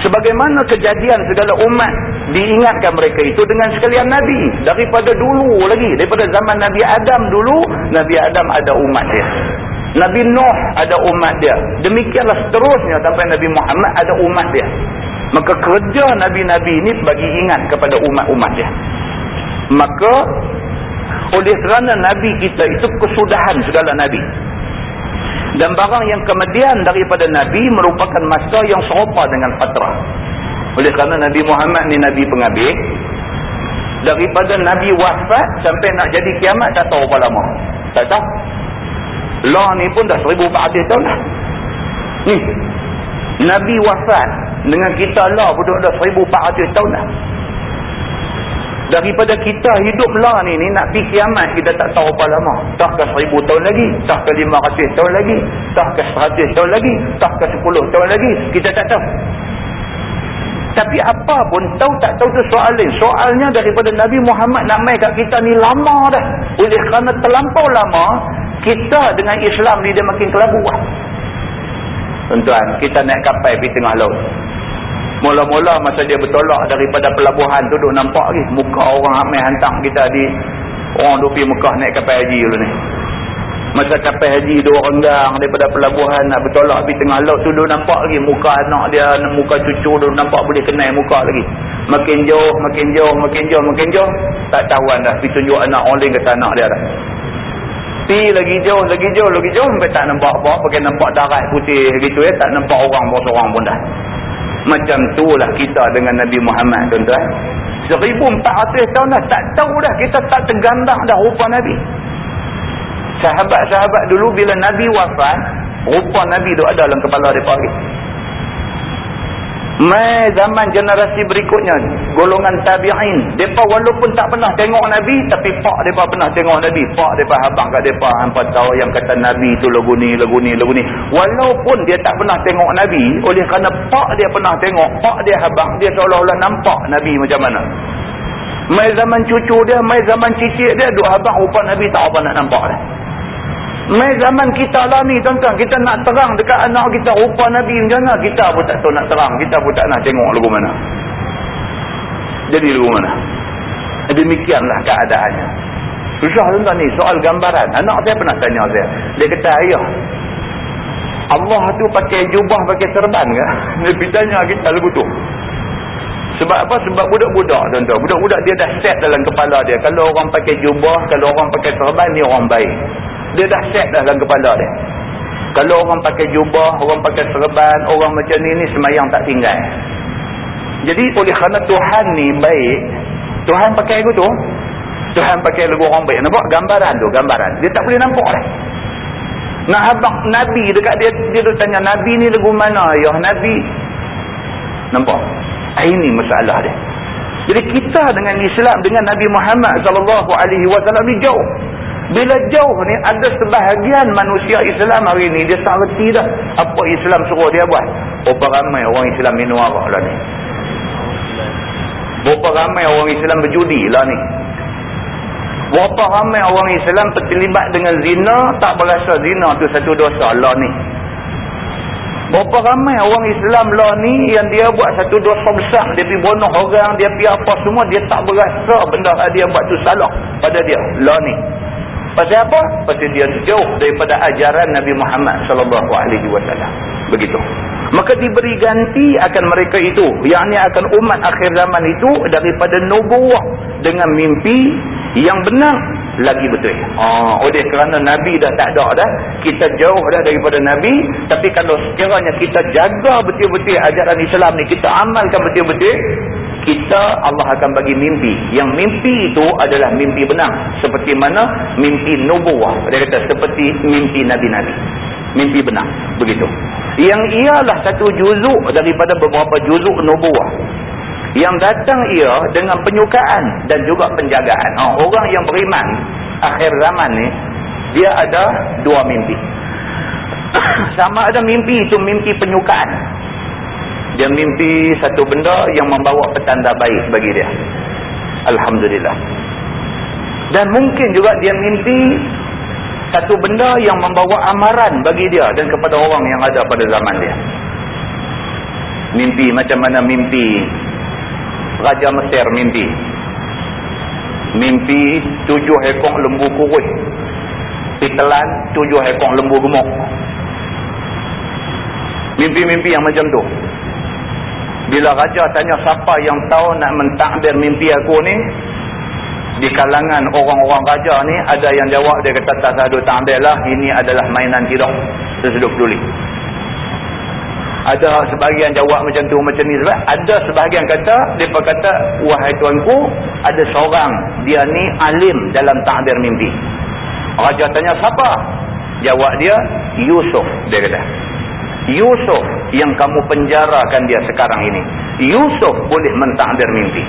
sebagaimana kejadian segala umat diingatkan mereka itu dengan sekalian Nabi daripada dulu lagi daripada zaman Nabi Adam dulu Nabi Adam ada umat dia Nabi Nuh ada umat dia. Demikianlah seterusnya sampai Nabi Muhammad ada umat dia. Maka kerja Nabi-Nabi ini bagi ingat kepada umat-umat dia. Maka oleh kerana Nabi kita itu kesudahan segala Nabi. Dan barang yang kemudian daripada Nabi merupakan masa yang serupa dengan fatrah. Oleh kerana Nabi Muhammad ni Nabi pengabik. Daripada Nabi wafat sampai nak jadi kiamat tak tahu berapa lama. Tak tahu. Law ni pun dah 1400 tahun dah. Ni. Nabi wafat dengan kita law pun dah 1400 tahun dah. Daripada kita hidup lah ni, ni nak pergi kiamat kita tak tahu apa lama. Tak ke seribu tahun lagi. Tak ke lima ratus tahun lagi. Tak ke seratus tahun lagi. Tak ke sepuluh tahun lagi. Kita tak tahu. Tapi apa pun tahu tak tahu tu soal lain. Soalnya daripada Nabi Muhammad nak main kat kita ni lama dah. Oleh kerana terlampau lama, kita dengan Islam ni dia makin kelabu. Tuan-tuan, kita naik kapal pergi tengah laut. Mula-mula masa dia bertolak daripada pelabuhan tu duk nampak lagi. Muka orang ramai hantar kita di orang duk pergi Mekah naik kapal haji dulu ni. Masa kapal haji duk renggang daripada pelabuhan nak bertolak pergi tengah laut tu duk nampak lagi. Muka anak dia, muka cucu duk nampak boleh kenal muka lagi. Makin jauh, makin jauh, makin jauh, makin jauh. Tak tahuan dah. Pergi tunjuk anak orang lain anak dia dah. Pi lagi jauh, lagi jauh, lagi jauh sampai tak nampak apa, pakai nampak darat putih gitu ya, tak nampak orang bos orang pun dah. Macam tu lah kita dengan Nabi Muhammad tuan-tuan. 1400 tahun dah tak tahu dah kita tak tergandang dah rupa Nabi. Sahabat-sahabat dulu bila Nabi wafat, rupa Nabi tu ada dalam kepala mereka. Mai zaman generasi berikutnya golongan tabi'in. Depa walaupun tak pernah tengok nabi tapi pak depa pernah tengok nabi. Pak depa habang kat depa hangpa tahu yang kata nabi tu lagu ni lagu ni lagu ni. Walaupun dia tak pernah tengok nabi oleh kerana pak dia pernah tengok pak dia habang dia seolah-olah nampak nabi macam mana. Mai zaman cucu dia mai zaman cicit dia duk habang rupa nabi tak apa nak nampak dah Mai zaman kita lah ni tuan-tuan. Kita nak terang dekat anak kita rupa Nabi macam mana. Kita pun tak tahu nak terang. Kita pun tak nak tengok lagu mana. Jadi lagu mana. Demikianlah keadaannya. Susah tuan-tuan ni soal gambaran. Anak saya pernah tanya saya. Dia kata ayah. Allah tu pakai jubah pakai serban ke? Dia tanya kita lagu tu. Sebab apa? Sebab budak-budak tuan-tuan. Budak-budak dia dah set dalam kepala dia. Kalau orang pakai jubah, kalau orang pakai serban ni orang baik. Dia dah set dah dalam kepala dia. Kalau orang pakai jubah, orang pakai serban, orang macam ni, ni semayang tak tinggal. Jadi oleh kerana Tuhan ni baik, Tuhan pakai aku tu, Tuhan pakai lagu orang baik. Nampak gambaran tu, gambaran. Dia tak boleh nampak dah. Nak abang Nabi dekat dia, dia tu tanya, Nabi ni lagu mana? Ya Nabi. Nampak? Ini masalah dia. Jadi kita dengan Islam, dengan Nabi Muhammad SAW ni jauh. Bila jauh ni ada sebahagian manusia Islam hari ni dia tak reti dah apa Islam suruh dia buat. Berapa ramai orang Islam minum arak lah ni. Berapa ramai orang Islam berjudi lah ni. Berapa ramai orang Islam terlibat dengan zina tak berasa zina tu satu dosa lah ni. Berapa ramai orang Islam lah ni yang dia buat satu dosa besar. Dia pergi bunuh orang, dia pergi apa semua. Dia tak berasa benda dia buat tu salah pada dia. Lah ni. Pasal apa? Pasal dia jauh daripada ajaran Nabi Muhammad sallallahu alaihi wasallam. Begitu. Maka diberi ganti akan mereka itu, yakni akan umat akhir zaman itu daripada nubuah dengan mimpi yang benar lagi betul. Oh, oleh kerana Nabi dah tak ada dah. Kita jauh dah daripada Nabi. Tapi kalau sekiranya kita jaga betul-betul ajaran Islam ni. Kita amalkan betul-betul. Kita Allah akan bagi mimpi. Yang mimpi itu adalah mimpi benar. Seperti mana mimpi nubuah. Dia kata seperti mimpi Nabi-Nabi. Mimpi benar. Begitu. Yang ialah satu juzuk daripada beberapa juzuk nubuah yang datang ia dengan penyukaan dan juga penjagaan. Ha, orang yang beriman akhir zaman ni dia ada dua mimpi. Sama ada mimpi itu mimpi penyukaan. Dia mimpi satu benda yang membawa petanda baik bagi dia. Alhamdulillah. Dan mungkin juga dia mimpi satu benda yang membawa amaran bagi dia dan kepada orang yang ada pada zaman dia. Mimpi macam mana mimpi Raja Mesir mimpi. Mimpi tujuh ekor lembu kurus. Pitelan tujuh ekor lembu gemuk. Mimpi-mimpi yang macam tu. Bila Raja tanya siapa yang tahu nak mentakbir mimpi aku ni. Di kalangan orang-orang Raja ni ada yang jawab dia kata tak sadu takbir lah. Ini adalah mainan tidur. Seseduk peduli ada sebahagian jawab macam tu macam ni sebab ada sebahagian kata mereka kata wahai tuanku ada seorang dia ni alim dalam takdir mimpi raja tanya siapa jawab dia Yusuf dia kata Yusuf yang kamu penjarakan dia sekarang ini. Yusuf boleh mentakdir mimpi.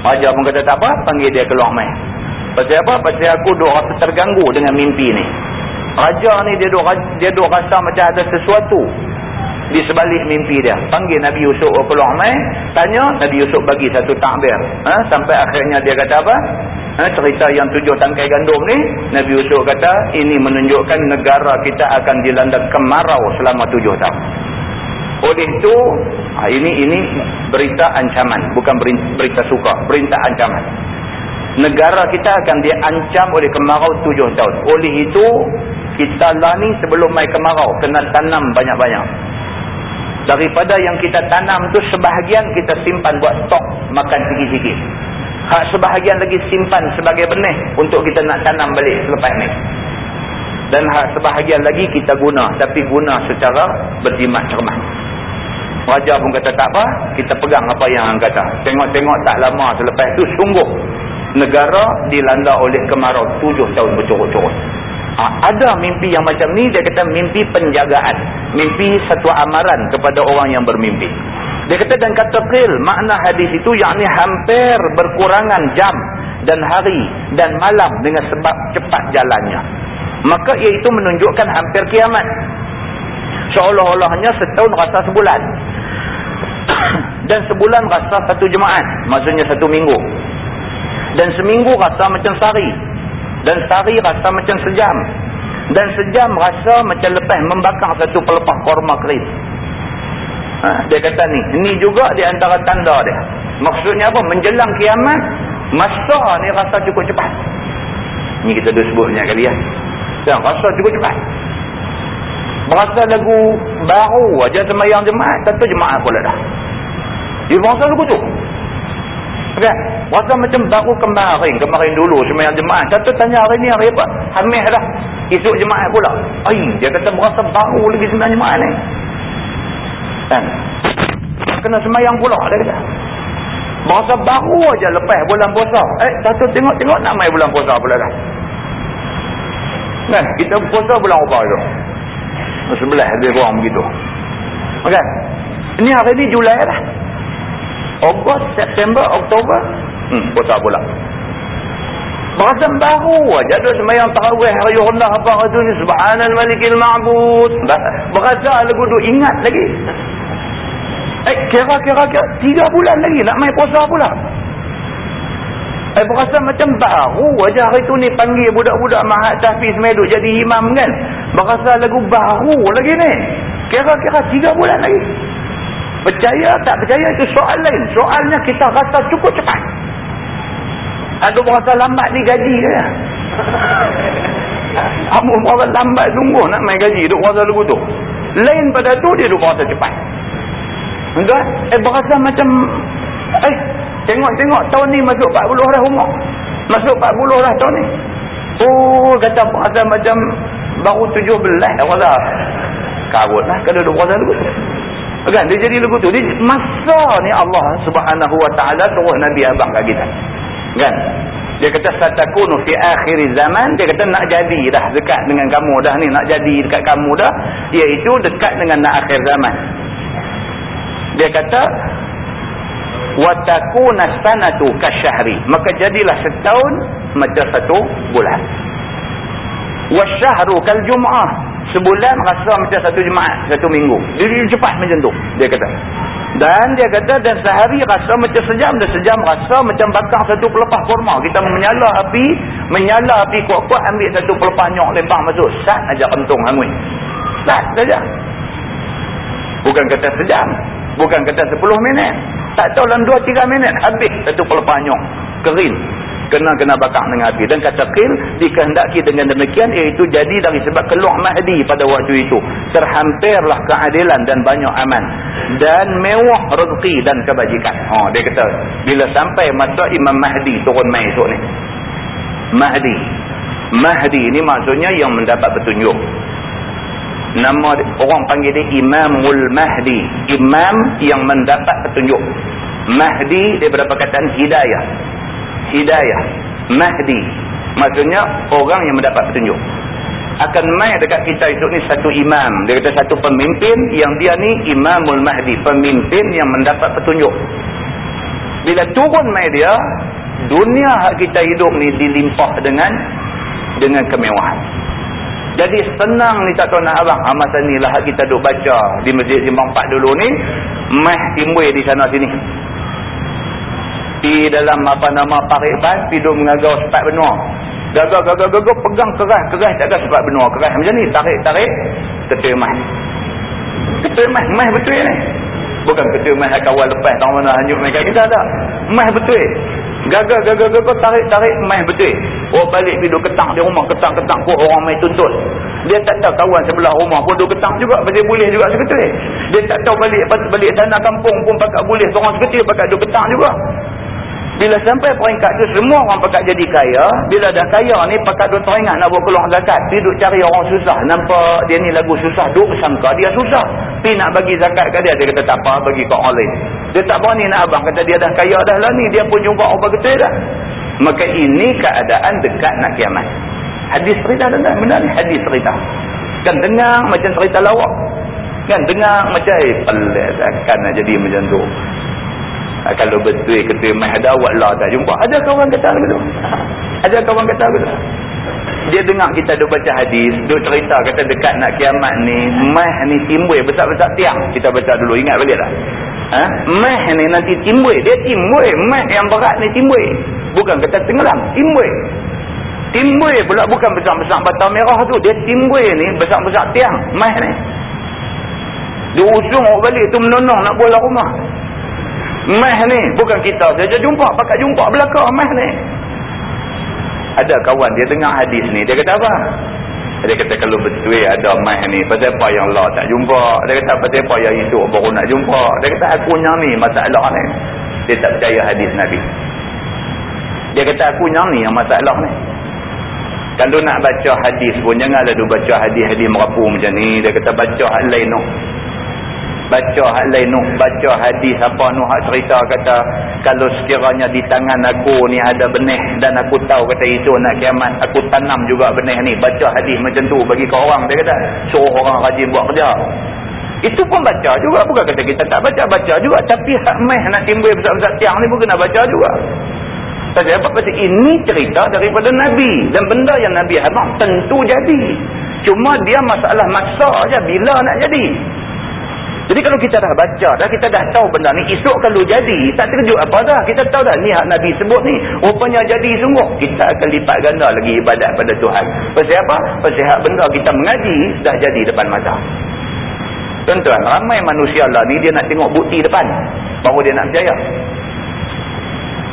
Raja pun kata tak apa panggil dia keluar main pasal apa? pasal aku duk rasa terganggu dengan mimpi ni. Raja ni dia duk, dia duk rasa macam ada sesuatu di sebalik mimpi dia. Panggil Nabi Yusuf ke keluar mai, tanya, Nabi Yusuf bagi satu takbir. Ha? sampai akhirnya dia kata apa? Ha? cerita yang tujuh tangkai gandum ni, Nabi Yusuf kata, ini menunjukkan negara kita akan dilanda kemarau selama tujuh tahun. Oleh itu, ha, ini ini berita ancaman, bukan berita suka, berita ancaman. Negara kita akan diancam oleh kemarau tujuh tahun. Oleh itu, kita lah ni sebelum mai kemarau, kena tanam banyak-banyak daripada yang kita tanam tu sebahagian kita simpan buat stok makan sikit-sikit. Hak sebahagian lagi simpan sebagai benih untuk kita nak tanam balik selepas ni. Dan hak sebahagian lagi kita guna tapi guna secara berjimat cermat. Raja pun kata tak apa kita pegang apa yang kata. Tengok-tengok tak lama selepas tu sungguh negara dilanda oleh kemarau tujuh tahun bercurut-curut Ha, ada mimpi yang macam ni dia kata mimpi penjagaan. Mimpi satu amaran kepada orang yang bermimpi. Dia kata dan kata qil makna hadis itu yakni hampir berkurangan jam dan hari dan malam dengan sebab cepat jalannya. Maka iaitu menunjukkan hampir kiamat. Seolah-olahnya setahun rasa sebulan. Dan sebulan rasa satu jemaat maksudnya satu minggu. Dan seminggu rasa macam sehari dan sehari rasa macam sejam. Dan sejam rasa macam lepas membakar satu pelepah korma keris. Ha, dia kata ni ni juga di antara tanda dia. Maksudnya apa? Menjelang kiamat masa ni rasa cukup cepat. Ni kita dah sebutnya kali ya. Dan rasa cukup cepat. Berasa lagu baru aja semayang jemaat tentu jemaat pula dah. Dia berasa lagu tu Kan? Rasa macam baru kemarin. Kemarin dulu semayang jemaah. Satu tanya hari ni hari apa? Hamil dah. Esok jemaah pula. Ay, dia kata merasa baru lagi semayang jemaah ni. Kan? Kena semayang pula dia kata. Merasa baru aja lepas bulan puasa. Eh, satu tengok-tengok nak main bulan puasa pula dah. Kan? Kita puasa bulan apa tu? Sebelah lebih kurang begitu. Okay? Ini hari ni Julai lah. Ogos, September, Oktober. Hmm, puasa pula. Berasa baru aja ada semayang tarawih hari rendah apa itu ni subhanal malikil ma'bud. Berasa lagu tu ingat lagi. Eh kira-kira tiga bulan lagi nak main puasa pula. Eh berasa macam baru aja hari tu ni panggil budak-budak mahat tahfiz meduk jadi imam kan. Berasa lagu baru lagi ni. Kira-kira tiga bulan lagi. Percaya tak percaya itu soal lain. Soalnya kita rasa cukup cepat. Ada berasa lambat ni gaji ke ya? Kamu berasa lambat sungguh nak main gaji. Duk berasa lagu tu. Lain pada tu dia duk berasa cepat. Entah? Eh berasa macam... Eh tengok-tengok tahun ni masuk 40 dah umur. Masuk 40 lah tahun ni. Oh, kata puasa macam baru 17 rasa. Karut lah kalau dia puasa dulu. Kan dia jadi lagu tu. Dia, masa ni Allah Subhanahu wa taala suruh Nabi abang kat kita. Kan? Dia kata satakunu fi akhir zaman, dia kata nak jadi dah dekat dengan kamu dah ni, nak jadi dekat kamu dah, iaitu dekat dengan nak akhir zaman. Dia kata wa takuna sanatu kasyahri, maka jadilah setahun macam satu bulan. Wa syahru kal jum'ah, sebulan rasa macam satu jemaat satu minggu. Dia cepat macam tu dia kata. Dan dia kata dan sehari rasa macam sejam dan sejam rasa macam bakar satu pelepah kurma. Kita menyala api menyala api kuat-kuat ambil satu pelepah nyok lempang masuk. Sat aja kentung hangui sat saja. Bukan kata sejam bukan kata sepuluh minit. Tak tahu dalam dua tiga minit habis satu pelepah nyok. Kering kena kena bakar dengan api. Dan kata qil dikehendaki dengan demikian iaitu jadi dari sebab keluar mahdi pada waktu itu. Terhampirlah keadilan dan banyak aman. Dan mewah rezeki dan kebajikan. Ha dia kata bila sampai masa imam mahdi turun mai esok ni. Mahdi. Mahdi ni maksudnya yang mendapat petunjuk. Nama orang panggil dia imamul mahdi. Imam yang mendapat petunjuk. Mahdi daripada perkataan? Hidayah hidayah mahdi. Maksudnya orang yang mendapat petunjuk. Akan mai dekat kita itu ni satu imam. Dia kata satu pemimpin yang dia ni imamul mahdi. Pemimpin yang mendapat petunjuk. Bila turun mai dia dunia kita hidup ni dilimpah dengan dengan kemewahan. Jadi senang ni tak tahu nak abang ha, masa ni lah kita duduk baca di masjid Simbang 4 dulu ni. Meh timbul di sana sini di dalam apa nama parik bas pidum mengagau sepat benua. Gagal gagal gagal pegang keras keras tak ada sepat benua. Keras macam ni tarik tarik ketua emas ketua emas emas betul ni. Bukan ketua emas kawal lepas tahun mana hanyut mereka kita ada emas betul. Gagal gagal gagal tarik tarik emas betul. Oh balik pidum ketang di rumah ketang ketang kok orang main tuntut. Dia tak tahu kawan sebelah rumah pun duduk ketang juga pasal boleh juga seketul dia tak tahu balik balik tanah kampung pun pakat boleh seorang seketul pakat duduk ketang juga bila sampai peringkat tu semua orang pakat jadi kaya. Bila dah kaya ni pakat duk teringat nak buat keluar zakat. Pergi duk cari orang susah. Nampak dia ni lagu susah. Duk sangka dia susah. Pergi nak bagi zakat ke dia. Dia kata tak apa bagi ke orang lain. Dia tak berani nak abang. Kata dia dah kaya dah lah ni. Dia pun jumpa orang betul dah. Maka ini keadaan dekat nak kiamat. Hadis cerita dengar. Benar ni hadis cerita. Kan dengar macam cerita lawak. Kan dengar macam eh pelik kan nak jadi macam tu. Ha, kalau betul ketua mah ada awak lah tak jumpa. Ada kawan kata begitu. Ada kawan kata begitu. Dia dengar kita duk baca hadis, duk cerita kata dekat nak kiamat ni, mah ni timbul besar-besar tiang. Kita baca dulu ingat balik tak? Ha? Mah ni nanti timbul, dia timbul, mah yang berat ni timbul. Bukan kata tenggelam, timbul. Timbul pula bukan besar-besar bata merah tu, dia timbul ni besar-besar tiang, mah ni. Dia usung balik tu menonong nak bola rumah. Meh ni bukan kita saja jumpa, pakat jumpa belakang meh ni. Ada kawan dia dengar hadis ni, dia kata apa? Dia kata kalau betul ada meh ni, pasal apa yang Allah tak jumpa? Dia kata pasal apa yang itu baru nak jumpa? Dia kata aku yang ni masalah ni. Dia tak percaya hadis Nabi. Dia kata aku yang ni yang masalah ni. Kalau nak baca hadis pun janganlah dia baca hadis-hadis merapu macam ni. Dia kata baca hal lain no baca hal lain Nuh baca hadis apa Nuh hak cerita kata kalau sekiranya di tangan aku ni ada benih dan aku tahu kata itu nak kiamat aku tanam juga benih ni baca hadis macam tu bagi kau orang dia kata suruh orang rajin buat kerja itu pun baca juga bukan kata kita tak baca baca juga tapi hak meh nak timbul besar-besar tiang ni pun kena baca juga Pasal apa? Pasal ini cerita daripada Nabi. Dan benda yang Nabi habang tentu jadi. Cuma dia masalah masa aja bila nak jadi. Jadi kalau kita dah baca dah, kita dah tahu benda ni, esok kalau jadi, tak terkejut apa dah. Kita tahu dah, ni hak Nabi sebut ni, rupanya jadi sungguh. Kita akan lipat ganda lagi ibadat pada Tuhan. Pasal apa? Pasal hak benda kita mengaji, dah jadi depan mata. Tuan-tuan, ramai manusia lah ni, dia nak tengok bukti depan. Baru dia nak percaya.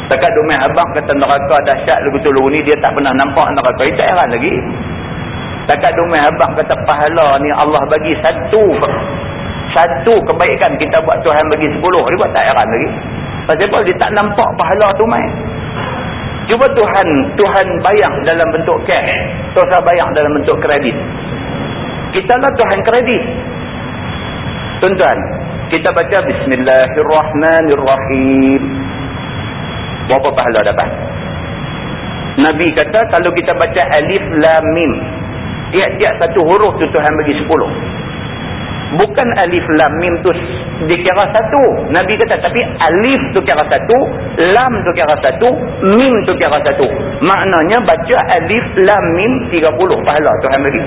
Takat domain abang kata neraka dahsyat lagu tu ni, dia tak pernah nampak neraka. Dia tak heran lagi. Takat domain abang kata pahala ni Allah bagi satu satu kebaikan kita buat Tuhan bagi sepuluh dia buat tak heran lagi pasal apa dia tak nampak pahala tu main Cuba Tuhan Tuhan bayang dalam bentuk cash. Tuhan bayang dalam bentuk kredit. Kita lah Tuhan kredit. Tuan-tuan, kita baca Bismillahirrahmanirrahim. Berapa pahala dapat? Nabi kata kalau kita baca Alif Lam Mim. Tiap-tiap satu huruf tu Tuhan bagi sepuluh. Bukan Alif Lam Mim tu dikira satu. Nabi kata tapi Alif tu kira satu. Lam tu kira satu. Mim tu kira satu. Maknanya baca Alif Lam Mim tiga puluh pahala Tuhan bagi.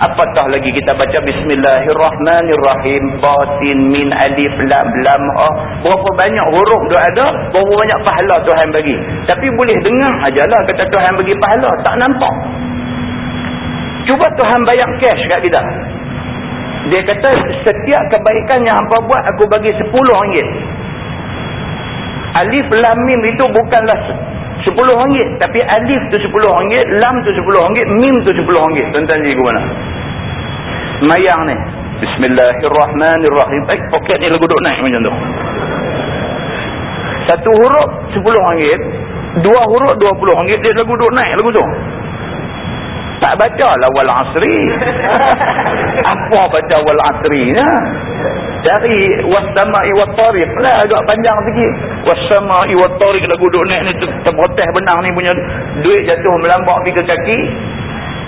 Apatah lagi kita baca Bismillahirrahmanirrahim. Batin min alif lam lam ah. Berapa banyak huruf tu ada. Berapa banyak pahala Tuhan bagi. Tapi boleh dengar ajalah kata Tuhan bagi pahala. Tak nampak. Cuba Tuhan bayang cash kat kita. Dia kata setiap kebaikan yang hampa buat aku bagi 10 ringgit. Alif lam mim itu bukanlah Sepuluh ringgit. Tapi alif tu sepuluh ringgit, lam tu sepuluh ringgit, mim tu sepuluh ringgit. Tuan-tuan cikgu mana? Mayang ni. Bismillahirrahmanirrahim. Eh, poket ni lagu duk naik macam tu. Satu huruf sepuluh ringgit. Dua huruf dua puluh ringgit. Dia lagu duk naik lagu tu. Tak baca lah wal asri. Apa baca wal asri ya? Dari wasama'i wa tariq lah agak panjang sikit. Wasama'i wa tariq lagu duduk naik ni terprotes benang ni punya duit jatuh melambak pergi ke kaki.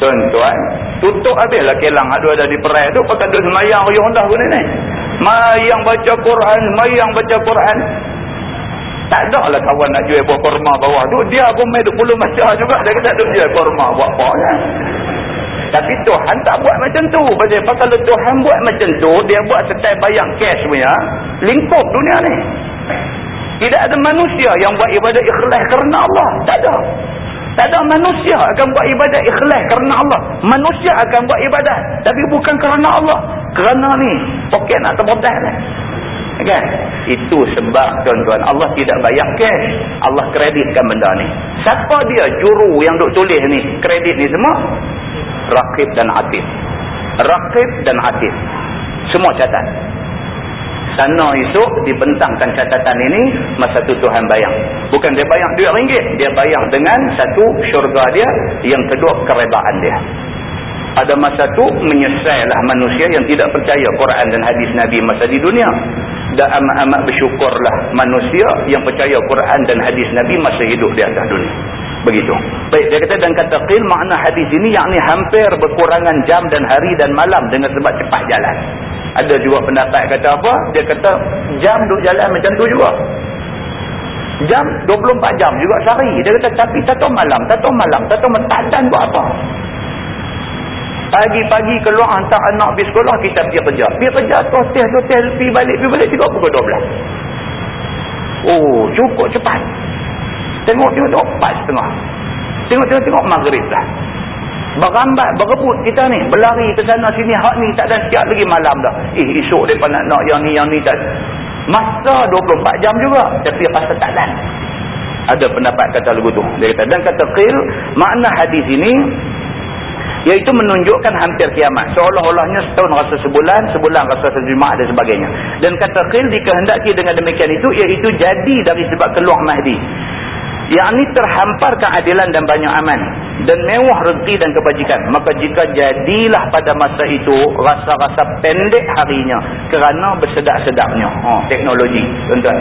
Tuan-tuan, tutup habis lah kelang ada ada di perai tu pakai duduk semayang riuh dah guna ni. Mayang baca Quran, mayang baca Quran. Tak ada lah kawan nak jual buah korma bawah tu. Dia pun main duk puluh macam juga. Dia kata duk jual korma buat apa kan. Tapi Tuhan tak buat macam tu. Pasal kalau Tuhan buat macam tu, dia buat setai bayang cash punya, lingkup dunia ni. Tidak ada manusia yang buat ibadat ikhlas kerana Allah. Tak ada. Tak ada manusia akan buat ibadat ikhlas kerana Allah. Manusia akan buat ibadat. Tapi bukan kerana Allah. Kerana ni, poket nak terbodah lah kan? Itu sebab tuan-tuan Allah tidak bayar cash. Allah kreditkan benda ni. Siapa dia juru yang duk tulis ni kredit ni semua? Rakib dan Atif Rakib dan Atif semua catat sana esok dibentangkan catatan ini masa tu Tuhan bayang bukan dia bayang duit ringgit dia bayang dengan satu syurga dia yang kedua keredaan dia pada masa tu menyesailah manusia yang tidak percaya Quran dan hadis Nabi masa di dunia dan amat-amat bersyukurlah manusia yang percaya Quran dan hadis Nabi masa hidup di atas dunia. Begitu. Baik, dia kata dan kata qil makna hadis ini yakni hampir berkurangan jam dan hari dan malam dengan sebab cepat jalan. Ada juga pendapat kata apa? Dia kata jam duk jalan macam tu juga. Jam 24 jam juga sehari. Dia kata tapi tak tahu malam, tak tahu malam, tak tahu tak buat apa. Pagi-pagi keluar hantar anak pergi sekolah, kita pergi kerja. Pergi kerja, totel, pergi balik, pergi balik, juga pukul 12. Oh, cukup cepat. Tengok-tengok, empat setengah. Tengok-tengok, maghrib dah. Berambat, berebut kita ni. Berlari ke sana sini, hak ni tak ada siap lagi malam dah. Eh, esok mereka nak nak yang ni, yang ni tak. Masa 24 jam juga. Tapi pasal tak dan. Ada pendapat kata lagu tu. Dia kata, dan kata qil, makna hadis ini, Iaitu menunjukkan hampir kiamat. Seolah-olahnya setahun rasa sebulan, sebulan rasa sejumat dan sebagainya. Dan kata khil dikehendaki dengan demikian itu, iaitu jadi dari sebab keluar Mahdi. Yang ini terhampar keadilan dan banyak aman. Dan mewah rezeki dan kebajikan. Maka jika jadilah pada masa itu, rasa-rasa pendek harinya. Kerana bersedak-sedaknya. Oh, teknologi. Tuan-tuan.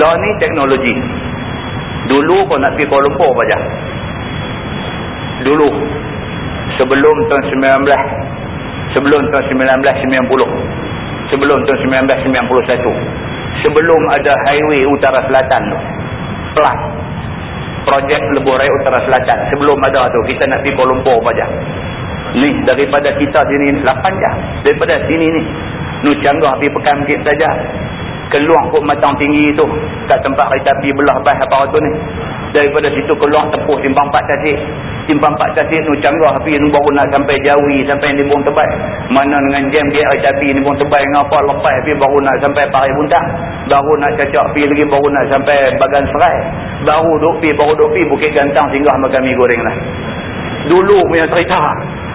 Law ni teknologi. Dulu kau nak pergi Kuala Lumpur saja. Dulu sebelum tahun 19 sebelum tahun 1990 sebelum tahun 1991 sebelum ada highway utara selatan tu. Plat projek lebuh raya utara selatan. Sebelum ada tu kita nak pergi Kuala Lumpur saja. Ni daripada kita sini 8 jam. Daripada sini ni nu canggah pergi pekan bukit saja keluar pun matang tinggi tu. Kat tempat kereta api belah bas apa tu ni. Daripada situ keluar tepuh timbang empat tasik. Timbang empat tasik nu canggah api nu baru nak sampai jawi sampai ni bung tebal. Mana dengan jam dia kereta api ni bung tebal. Ngapa lepas api baru nak sampai pari buntang. Baru nak cacak api lagi baru nak sampai bagan serai. Baru duk pi baru duk pi bukit gantang singgah makan mi goreng lah. Dulu punya cerita.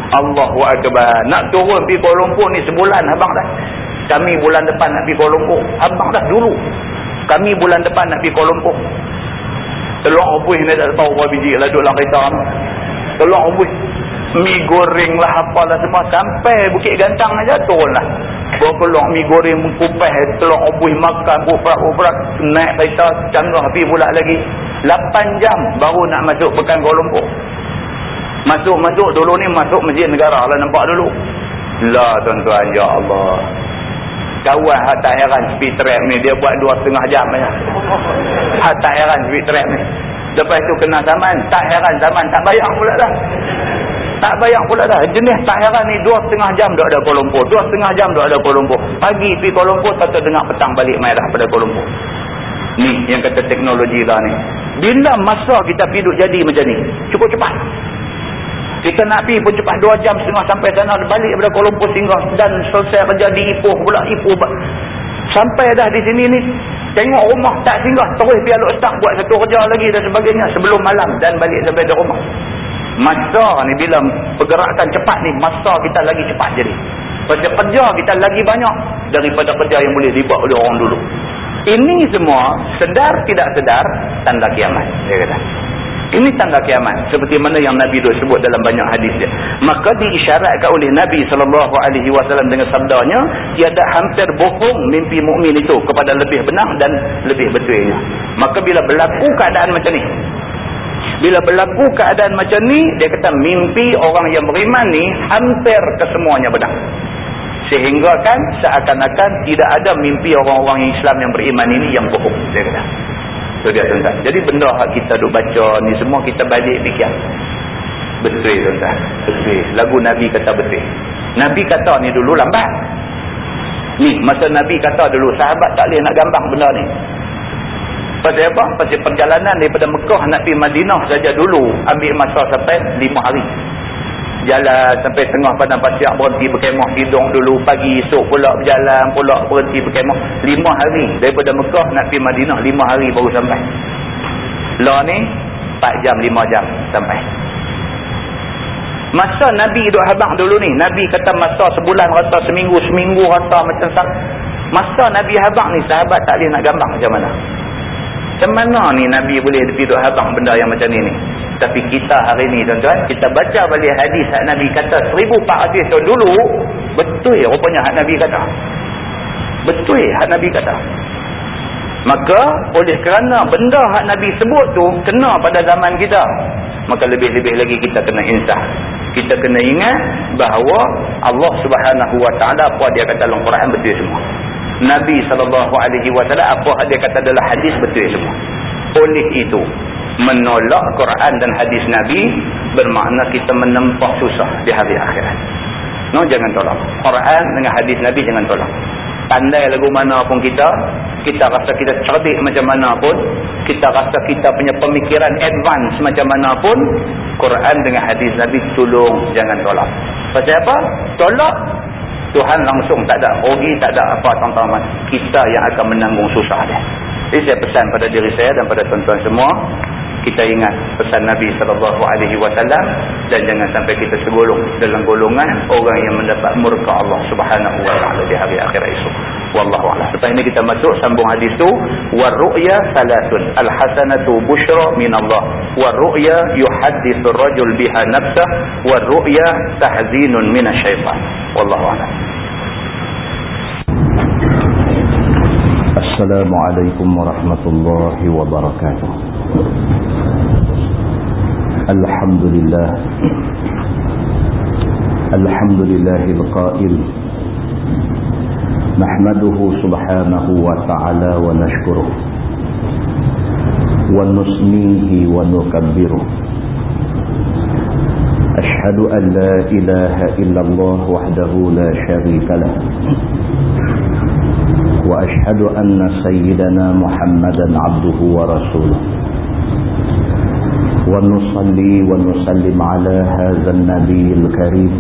Allahu Akbar. Nak turun pi Kuala Lumpur ni sebulan abang dah kami bulan depan nak pi Kuala Lumpur. Abang dah dulu. Kami bulan depan nak pi Kuala Lumpur. Telur rebus ni tak tahu berapa biji lah duduk dalam kereta telur rebus mi goreng lah apalah semua. Sampai bukit gantang aja turun lah. Bawa keluar mi goreng mengkupas telur rebus makan buprak-buprak naik kereta canggah pergi pula lagi. 8 jam baru nak masuk pekan Kuala Lumpur. Masuk-masuk dulu ni masuk masjid negara lah nampak dulu. Lah tuan-tuan ya Allah kawan hak tak heran speed trap ni dia buat dua setengah jam ya. hak tak heran speed trap ni. Lepas tu kena zaman tak heran zaman tak bayang pula dah. Tak bayang pula dah. Jenis tak heran ni dua setengah jam dah ada Kuala Lumpur dua setengah jam dah ada Kuala Lumpur. Pagi pergi Kuala Lumpur tak dengar petang balik mai dah pada Kuala Lumpur. Ni yang kata teknologi lah ni. Bila masa kita hidup jadi macam ni? Cukup cepat kita nak pergi pun cepat 2 jam setengah sampai sana balik daripada Kuala Lumpur singgah dan selesai kerja di Ipoh pula Ipoh sampai dah di sini ni tengok rumah tak singgah terus pergi aluk start buat satu kerja lagi dan sebagainya sebelum malam dan balik sampai di rumah. Masa ni bila pergerakan cepat ni masa kita lagi cepat jadi. Kerja kerja kita lagi banyak daripada kerja yang boleh dibuat oleh orang dulu. Ini semua sedar tidak sedar tanda kiamat dia kata ini tanda kiamat. Seperti mana yang Nabi itu sebut dalam banyak hadis dia. Maka diisyaratkan oleh Nabi SAW dengan sabdanya. Tiada hampir bohong mimpi mukmin itu kepada lebih benar dan lebih betulnya. Maka bila berlaku keadaan macam ni. Bila berlaku keadaan macam ni. Dia kata mimpi orang yang beriman ni hampir kesemuanya benar. Sehingga kan seakan-akan tidak ada mimpi orang-orang Islam yang beriman ini yang bohong. Dia kata. So dia tuan-tuan. Jadi benda yang kita duk baca ni semua kita balik fikir. Betul tuan-tuan. Betul. Lagu Nabi kata betul. Nabi kata ni dulu lambat. Ni masa Nabi kata dulu sahabat tak boleh nak gambar benda ni. Pasal apa? Pasal perjalanan daripada Mekah nak pergi Madinah saja dulu ambil masa sampai 5 hari jalan sampai tengah padang pasir berhenti berkemah hidung dulu. Pagi esok pula berjalan pula berhenti berkemah. Lima hari daripada Mekah nak pergi Madinah lima hari baru sampai. Lah ni 4 jam lima jam sampai. Masa Nabi duduk habang dulu ni Nabi kata masa sebulan rata seminggu seminggu rata macam masa Nabi habang ni sahabat tak boleh nak gambar macam mana macam mana ni Nabi boleh duduk habang benda yang macam ni ni tapi kita hari ni tuan-tuan, kita baca balik hadis hak Nabi kata 1400 tahun dulu, betul rupanya hak Nabi kata. Betul hak Nabi kata. Maka oleh kerana benda hak Nabi sebut tu kena pada zaman kita, maka lebih-lebih lagi kita kena insaf. Kita kena ingat bahawa Allah Subhanahu Wa Taala apa dia kata dalam Quran betul semua. Nabi wasallam apa dia kata dalam hadis betul semua. Oleh itu, menolak Quran dan hadis Nabi bermakna kita menempah susah di hari akhirat. No, jangan tolak. Quran dengan hadis Nabi jangan tolak. Pandai lagu mana pun kita, kita rasa kita cerdik macam mana pun, kita rasa kita punya pemikiran advance macam mana pun, Quran dengan hadis Nabi tolong jangan tolak. Pasal apa? Tolak Tuhan langsung tak ada rugi, tak ada apa tuan-tuan. Kita yang akan menanggung susah dia. Jadi saya pesan pada diri saya dan pada tuan-tuan semua, kita ingat pesan Nabi sallallahu alaihi wasallam dan jangan sampai kita tergolong dalam golongan orang yang mendapat murka Allah Subhanahu wa taala di hari akhirat esok. Wallahu a'lam. Lepas ini kita masuk sambung hadis tu war ru'ya salatun alhasanatu bushra min Allah war ru'ya yuhaddithu rajul biha nafsahu war ru'ya tahzinun min asyaitan. Wallahu a'lam. Assalamualaikum warahmatullahi wabarakatuh. الحمد لله الحمد لله القائل. نحمده سبحانه وتعالى ونشكره. ونسميه ونكبره. أشهد أن لا إله إلا الله وحده لا شريك له. وأشهد أن سيدنا محمدا عبده ورسوله. ونصلي ونسلم على هذا النبي الكريم.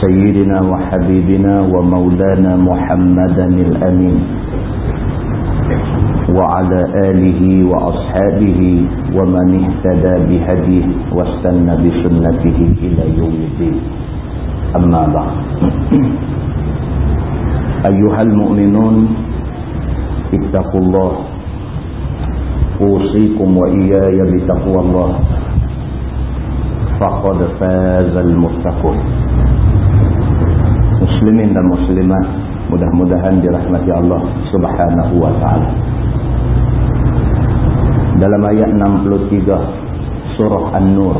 سيدنا وحبيبنا ومولانا محمدا الأمين. وعلى آله وأصحابه ومن اهتدى بهديه واستنى بسنته إلى يوم الدين. أما بعد. أيها المؤمنون اتقوا الله. أوصيكم وإياي بتقوى الله فقد فاز المتقون muslimin dan muslimat mudah-mudahan dirahmati Allah subhanahu wa ta'ala dalam ayat 63 surah An-Nur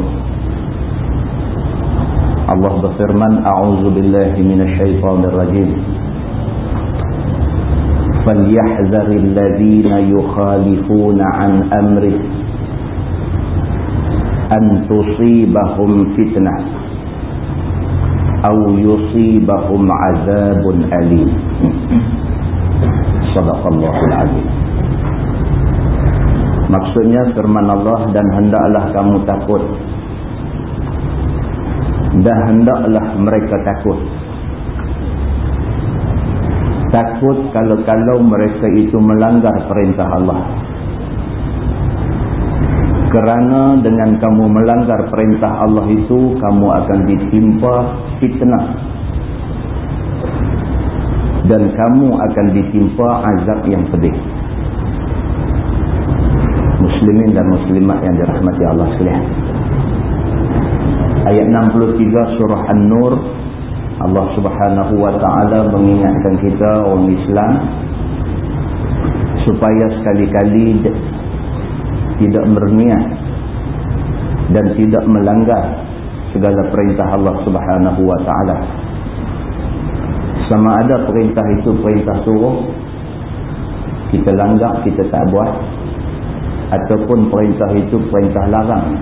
Allah berfirman a'udzu billahi minasyaitonir rajim فليحذر الذين يخالفون عن أمره أن تصيبهم فتنة أو يصيبهم عذاب أليم صدق الله العظيم Maksudnya firman Allah dan hendaklah kamu takut dan hendaklah mereka takut takut kalau-kalau mereka itu melanggar perintah Allah. Kerana dengan kamu melanggar perintah Allah itu, kamu akan ditimpa fitnah. Dan kamu akan ditimpa azab yang pedih. Muslimin dan muslimat yang dirahmati Allah sekalian. Ayat 63 surah An-Nur Allah subhanahu wa ta'ala mengingatkan kita orang Islam supaya sekali-kali tidak berniat dan tidak melanggar segala perintah Allah subhanahu wa ta'ala. Sama ada perintah itu perintah suruh kita langgar, kita tak buat. Ataupun perintah itu perintah larang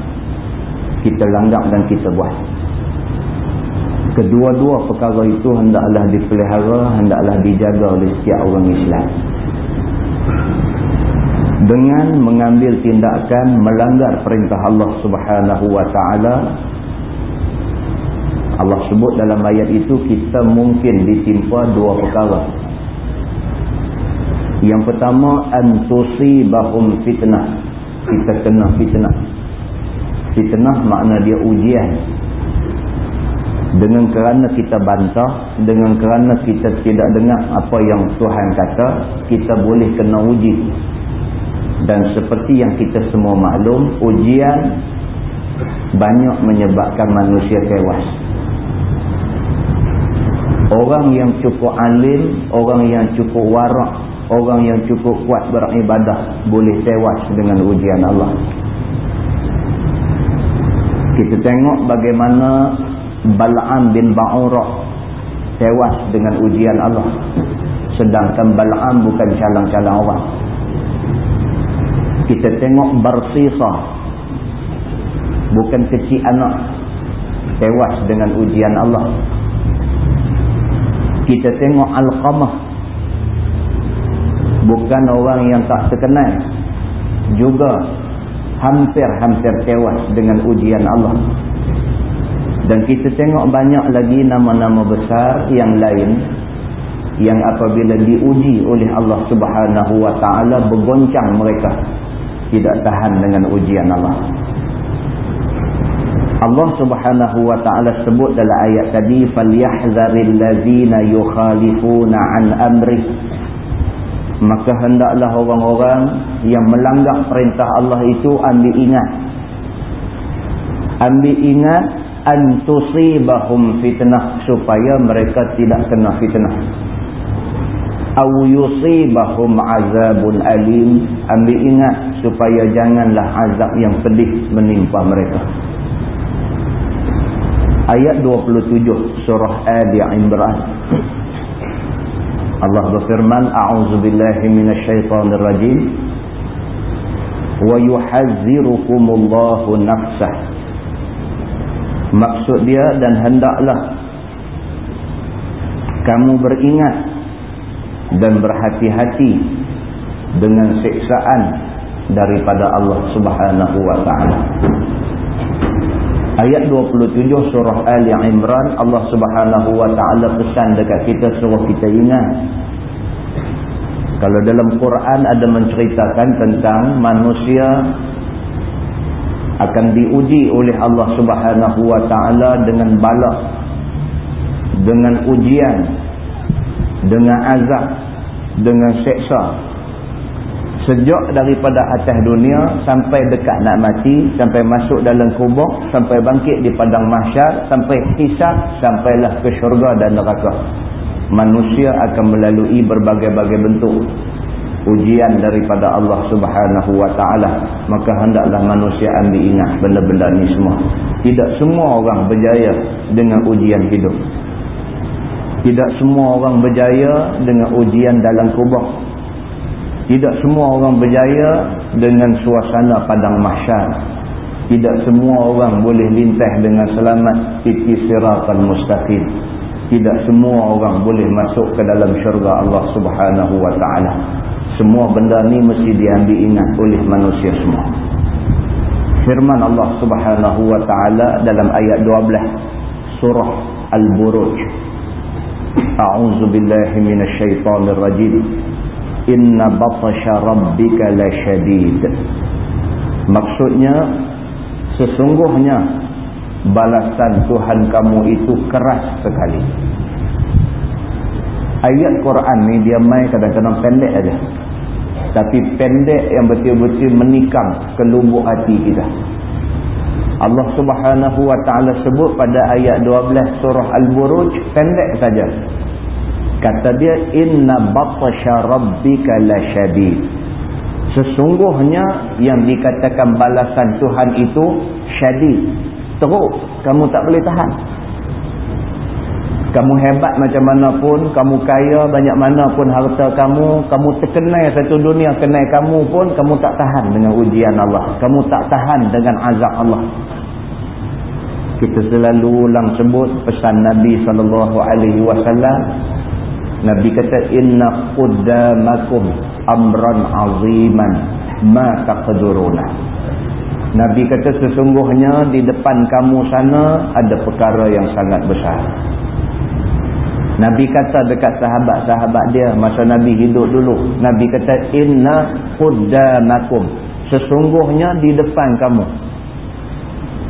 kita langgar dan kita buat kedua-dua perkara itu hendaklah dipelihara hendaklah dijaga oleh setiap orang Islam. Dengan mengambil tindakan melanggar perintah Allah subhanahu wa ta'ala Allah sebut dalam ayat itu kita mungkin ditimpa dua perkara. Yang pertama antusibahum fitnah. Kita kena fitnah. Fitnah makna dia ujian dengan kerana kita bantah dengan kerana kita tidak dengar apa yang Tuhan kata kita boleh kena uji. Dan seperti yang kita semua maklum ujian banyak menyebabkan manusia tewas. Orang yang cukup alim orang yang cukup warak orang yang cukup kuat beribadah boleh tewas dengan ujian Allah. Kita tengok bagaimana Bal'am bin Ba'urah tewas dengan ujian Allah. Sedangkan Bal'am bukan calang-calang orang. Kita tengok Barsisah bukan kecil anak tewas dengan ujian Allah. Kita tengok Al-Qamah bukan orang yang tak terkenal juga hampir-hampir tewas dengan ujian Allah dan kita tengok banyak lagi nama-nama besar yang lain yang apabila diuji oleh Allah Subhanahu wa taala bergoncang mereka tidak tahan dengan ujian Allah. Allah Subhanahu wa taala sebut dalam ayat tadi falyahzaril ladzina yukhalifuna an amri maka hendaklah orang-orang yang melanggar perintah Allah itu ambil ingat ambil ingat antusibahum fitnah supaya mereka tidak kena fitnah. Aw yusibahum azabun alim. Ambil ingat supaya janganlah azab yang pedih menimpa mereka. Ayat 27 surah ali imran. Allah berfirman a'udzubillahi minasyaitonirrajim wa yuhazzirukumullahu nafsah maksud dia dan hendaklah kamu beringat dan berhati-hati dengan siksaan daripada Allah subhanahu wa ta'ala. Ayat 27 surah Ali Imran Allah subhanahu wa ta'ala pesan dekat kita suruh kita ingat. Kalau dalam Quran ada menceritakan tentang manusia akan diuji oleh Allah subhanahu wa ta'ala dengan bala dengan ujian dengan azab dengan seksa. Sejak daripada atas dunia sampai dekat nak mati sampai masuk dalam kubur sampai bangkit di padang mahsyar sampai hisab sampailah ke syurga dan neraka. Manusia akan melalui berbagai-bagai bentuk ujian daripada Allah subhanahu wa ta'ala maka hendaklah manusia ambil ingat benda-benda ni semua. Tidak semua orang berjaya dengan ujian hidup. Tidak semua orang berjaya dengan ujian dalam kubur. Tidak semua orang berjaya dengan suasana padang mahsyar. Tidak semua orang boleh lintah dengan selamat titi siratal mustaqim. Tidak semua orang boleh masuk ke dalam syurga Allah subhanahu wa ta'ala semua benda ni mesti diambil ingat oleh manusia semua. Firman Allah Subhanahu wa taala dalam ayat 12 surah Al-Buruj. A'udzu billahi minasyaitonir rajim. Inna batsha rabbika lasyadid. Maksudnya sesungguhnya balasan Tuhan kamu itu keras sekali. Ayat Quran ni dia main kadang-kadang pendek aja. Tapi pendek yang betul-betul menikam ke lubuk hati kita. Allah subhanahu wa ta'ala sebut pada ayat 12 surah Al-Buruj pendek saja. Kata dia inna batasha rabbika la syadid sesungguhnya yang dikatakan balasan Tuhan itu syadid. Teruk kamu tak boleh tahan kamu hebat macam mana pun, kamu kaya banyak mana pun harta kamu, kamu terkenai satu dunia kenai kamu pun, kamu tak tahan dengan ujian Allah. Kamu tak tahan dengan azab Allah. Kita selalu ulang sebut pesan Nabi SAW. Nabi kata, Inna quddamakum amran aziman ma taqduruna. Nabi kata sesungguhnya di depan kamu sana ada perkara yang sangat besar. Nabi kata dekat sahabat-sahabat dia masa Nabi hidup dulu. Nabi kata inna quddamakum. Sesungguhnya di depan kamu.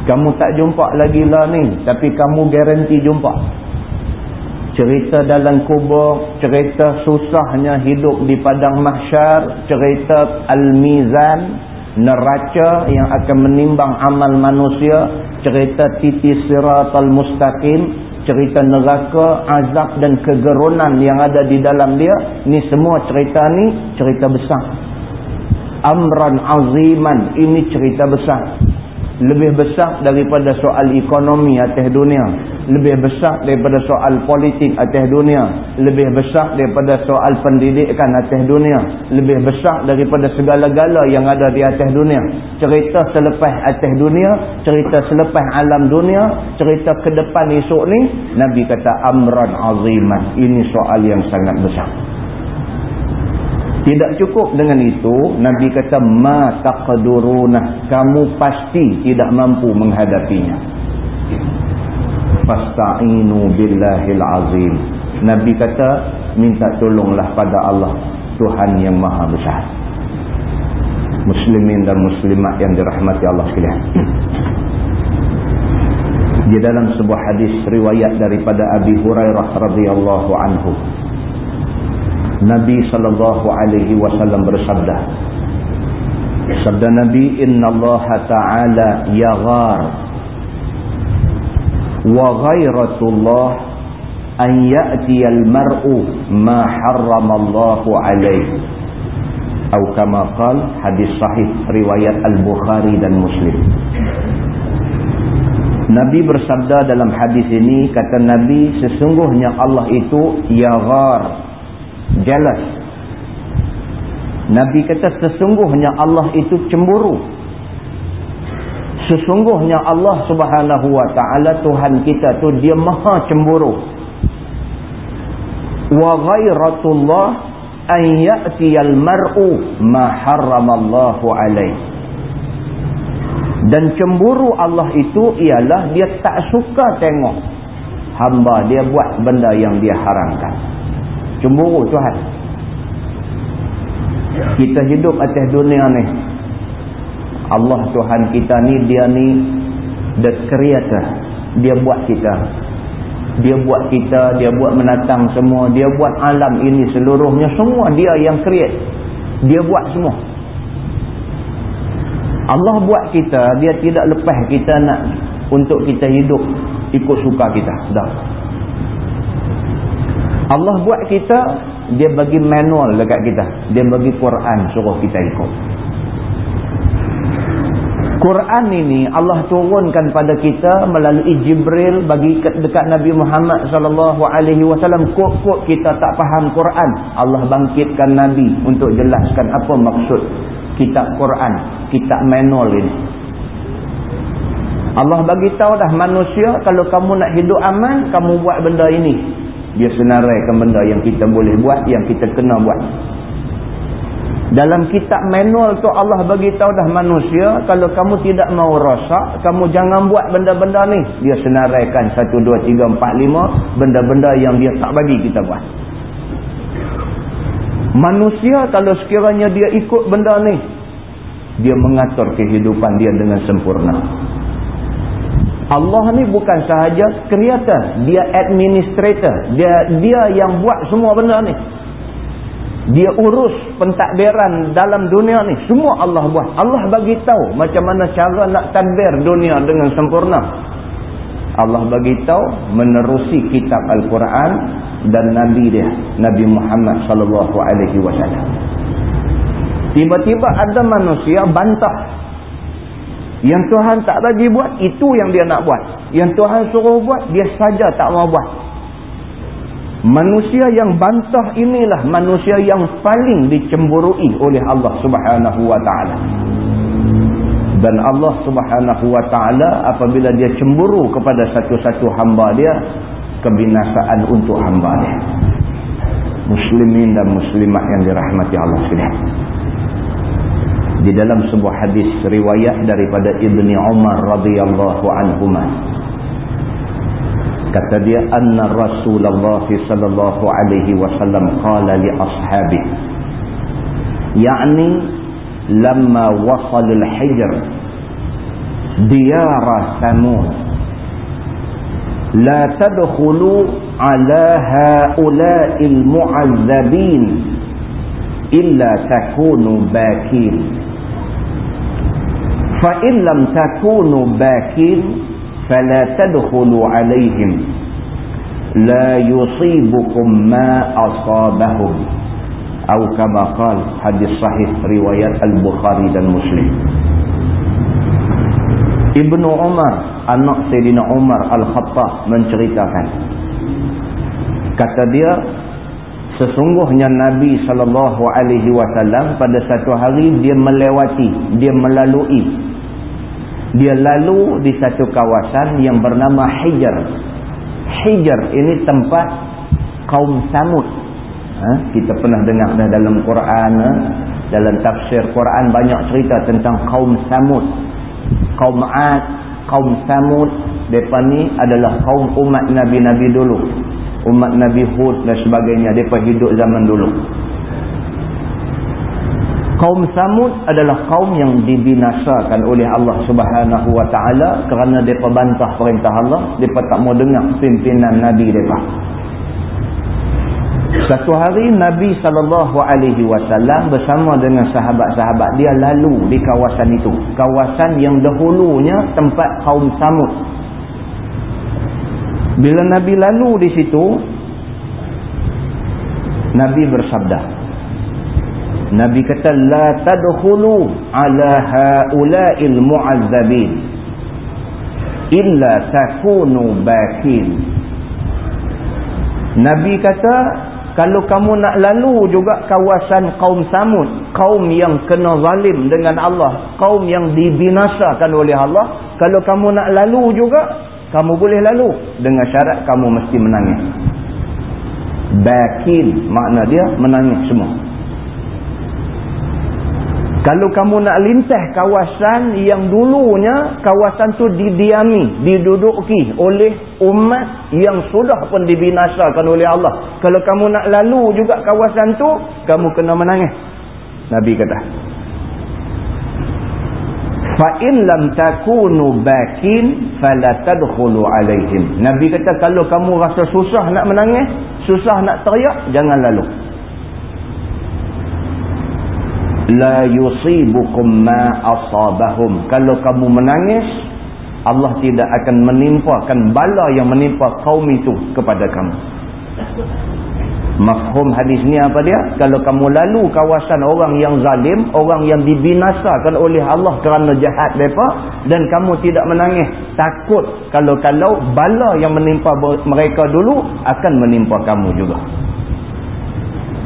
Kamu tak jumpa lagi lah ni, tapi kamu garanti jumpa. Cerita dalam kubur, cerita susahnya hidup di padang mahsyar, cerita al-mizan, neraca yang akan menimbang amal manusia, cerita titi siratal mustaqim, cerita neraka, azab dan kegerunan yang ada di dalam dia, ni semua cerita ni cerita besar. Amran aziman, ini cerita besar lebih besar daripada soal ekonomi atas dunia. Lebih besar daripada soal politik atas dunia. Lebih besar daripada soal pendidikan atas dunia. Lebih besar daripada segala-gala yang ada di atas dunia. Cerita selepas atas dunia cerita selepas alam dunia cerita ke depan esok ni Nabi kata amran aziman. Ini soal yang sangat besar tidak cukup dengan itu, Nabi kata, Ma taqaduruna, kamu pasti tidak mampu menghadapinya. Fasta'inu billahil azim. Nabi kata, minta tolonglah pada Allah, Tuhan yang maha besar. Muslimin dan muslimat yang dirahmati Allah sekalian. Di dalam sebuah hadis riwayat daripada Abi Hurairah radhiyallahu anhu Nabi sallallahu alaihi wasallam bersabda Sabda Nabi inna Allah taala yaghar wa ghairatullah an ya'ti al-mar'u ma harrama Allah alaihi atau kama qal hadis sahih riwayat al-Bukhari dan Muslim. Nabi bersabda dalam hadis ini kata Nabi sesungguhnya Allah itu yaghar jealous. Nabi kata sesungguhnya Allah itu cemburu. Sesungguhnya Allah subhanahu wa ta'ala Tuhan kita tu dia maha cemburu. Wa ghairatullah an ya'tiyal mar'u ma harramallahu alaih. Dan cemburu Allah itu ialah dia tak suka tengok hamba dia buat benda yang dia haramkan cemburu Tuhan. Kita hidup atas dunia ni. Allah Tuhan kita ni dia ni the creator. Dia buat kita. Dia buat kita dia buat menatang semua. Dia buat alam ini seluruhnya. Semua dia yang create. Dia buat semua. Allah buat kita, dia tidak lepas kita nak untuk kita hidup ikut suka kita. Dah. Allah buat kita, dia bagi manual dekat kita. Dia bagi Quran suruh kita ikut. Quran ini Allah turunkan pada kita melalui Jibril bagi dekat Nabi Muhammad sallallahu alaihi wasallam kok-kok kita tak faham Quran Allah bangkitkan nabi untuk jelaskan apa maksud kitab Quran kitab manual ini Allah bagi tahu dah manusia kalau kamu nak hidup aman kamu buat benda ini dia senaraikan benda yang kita boleh buat yang kita kena buat dalam kitab manual tu Allah bagi tahu dah manusia kalau kamu tidak mau rosak, kamu jangan buat benda-benda ni. Dia senaraikan 1 2 3 4 5 benda-benda yang dia tak bagi kita buat. Manusia kalau sekiranya dia ikut benda ni, dia mengatur kehidupan dia dengan sempurna. Allah ni bukan sahaja creator, dia administrator. Dia dia yang buat semua benda ni. Dia urus pentadbiran dalam dunia ni. Semua Allah buat. Allah bagi tahu macam mana cara nak tadbir dunia dengan sempurna. Allah bagi tahu menerusi kitab Al-Quran dan Nabi dia Nabi Muhammad sallallahu alaihi wasallam. Tiba-tiba ada manusia bantah yang Tuhan tak bagi buat itu yang dia nak buat yang Tuhan suruh buat dia saja tak mau buat Manusia yang bantah inilah manusia yang paling dicemburui oleh Allah subhanahu wa ta'ala. Dan Allah subhanahu wa ta'ala apabila dia cemburu kepada satu-satu hamba dia, kebinasaan untuk hamba dia. Muslimin dan muslimat yang dirahmati Allah sekalian. Di dalam sebuah hadis riwayat daripada Ibni Umar radhiyallahu anhumah kata dia anna Rasulullah sallallahu alaihi wasallam qala li ashabi yakni lamma wasal al-hijr diyar samud la tadkhulu ala haula'i al-mu'azzabin illa takunu bakin fa in lam takunu bakin fala tadkhulu alaihim la yusibukum ma asabahum. Atau kama qala hadis sahih riwayat al-bukhari dan muslim. Ibnu Umar anak Sayyidina Umar al-Khattab menceritakan. Kata dia sesungguhnya Nabi sallallahu alaihi wasallam pada satu hari dia melewati dia melalui dia lalu di satu kawasan yang bernama Hijr. Hijr ini tempat kaum Samud. Ha? kita pernah dengar dah dalam Quran, ha? dalam tafsir Quran banyak cerita tentang kaum Samud. Kaum Ad, kaum Samud, mereka ni adalah kaum umat Nabi-Nabi dulu. Umat Nabi Hud dan sebagainya, mereka hidup zaman dulu. Kaum Samud adalah kaum yang dibinasakan oleh Allah Subhanahu wa taala kerana depa bantah perintah Allah, depa tak mau dengar pimpinan nabi depa. Satu hari Nabi sallallahu alaihi wasallam bersama dengan sahabat-sahabat dia lalu di kawasan itu, kawasan yang dahulunya tempat kaum Samud. Bila Nabi lalu di situ, Nabi bersabda, Nabi kata la tadkhulu ala haula'il mu'azzabin illa takunu bakin. Nabi kata kalau kamu nak lalu juga kawasan kaum Samud, kaum yang kena zalim dengan Allah, kaum yang dibinasakan oleh Allah, kalau kamu nak lalu juga kamu boleh lalu dengan syarat kamu mesti menangis. Bakin makna dia menangis semua. Kalau kamu nak lintah kawasan yang dulunya kawasan tu didiami, diduduki oleh umat yang sudah pun dibinasakan oleh Allah. Kalau kamu nak lalu juga kawasan tu, kamu kena menangis. Nabi kata. Fa in lam takunu bakin fala tadkhulu alaihim. Nabi kata kalau kamu rasa susah nak menangis, susah nak teriak, jangan lalu. La yusibukum ma asabahum kalau kamu menangis Allah tidak akan menimpakan bala yang menimpa kaum itu kepada kamu Mafhum hadis ni apa dia? Kalau kamu lalu kawasan orang yang zalim, orang yang dibinasakan oleh Allah kerana jahat mereka dan kamu tidak menangis, takut kalau-kalau bala yang menimpa mereka dulu akan menimpa kamu juga.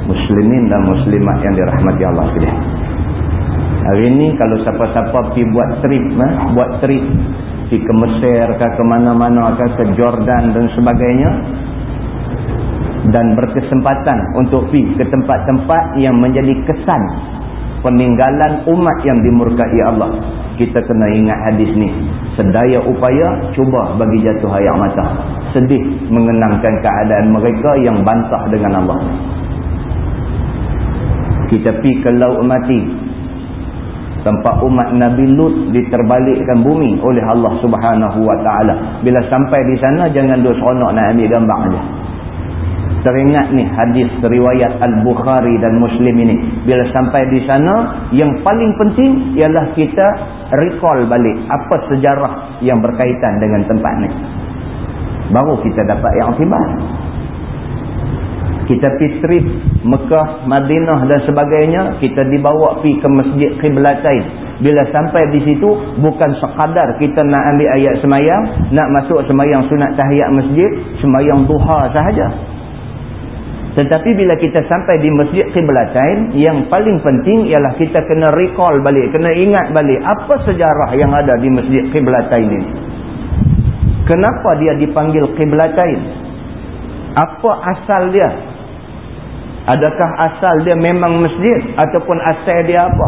Muslimin dan muslimat yang dirahmati Allah sekalian. Hari ini kalau siapa-siapa pergi buat trip, eh, buat trip pergi ke Mesir ke mana-mana ke Jordan dan sebagainya, dan berkesempatan untuk pergi ke tempat-tempat yang menjadi kesan peninggalan umat yang dimurkai Allah. Kita kena ingat hadis ni. Sedaya upaya cuba bagi jatuh air mata. Sedih mengenangkan keadaan mereka yang bantah dengan Allah. Kita pergi ke laut mati. Tempat umat Nabi Lut diterbalikkan bumi oleh Allah subhanahu wa ta'ala. Bila sampai di sana jangan dua seronok nak ambil gambar saja. Teringat ni hadis riwayat Al-Bukhari dan Muslim ini. Bila sampai di sana, yang paling penting ialah kita recall balik apa sejarah yang berkaitan dengan tempat ni. Baru kita dapat yang tiba. Kita pergi trip Mekah, Madinah dan sebagainya. Kita dibawa pergi ke Masjid Qiblatain. Bila sampai di situ, bukan sekadar kita nak ambil ayat semayang, nak masuk semayang sunat tahiyat masjid, semayang duha sahaja. Tetapi bila kita sampai di Masjid Qiblatain, yang paling penting ialah kita kena recall balik, kena ingat balik apa sejarah yang ada di Masjid Qiblatain ini. Kenapa dia dipanggil Qiblatain? Apa asal dia? Adakah asal dia memang masjid ataupun asal dia apa?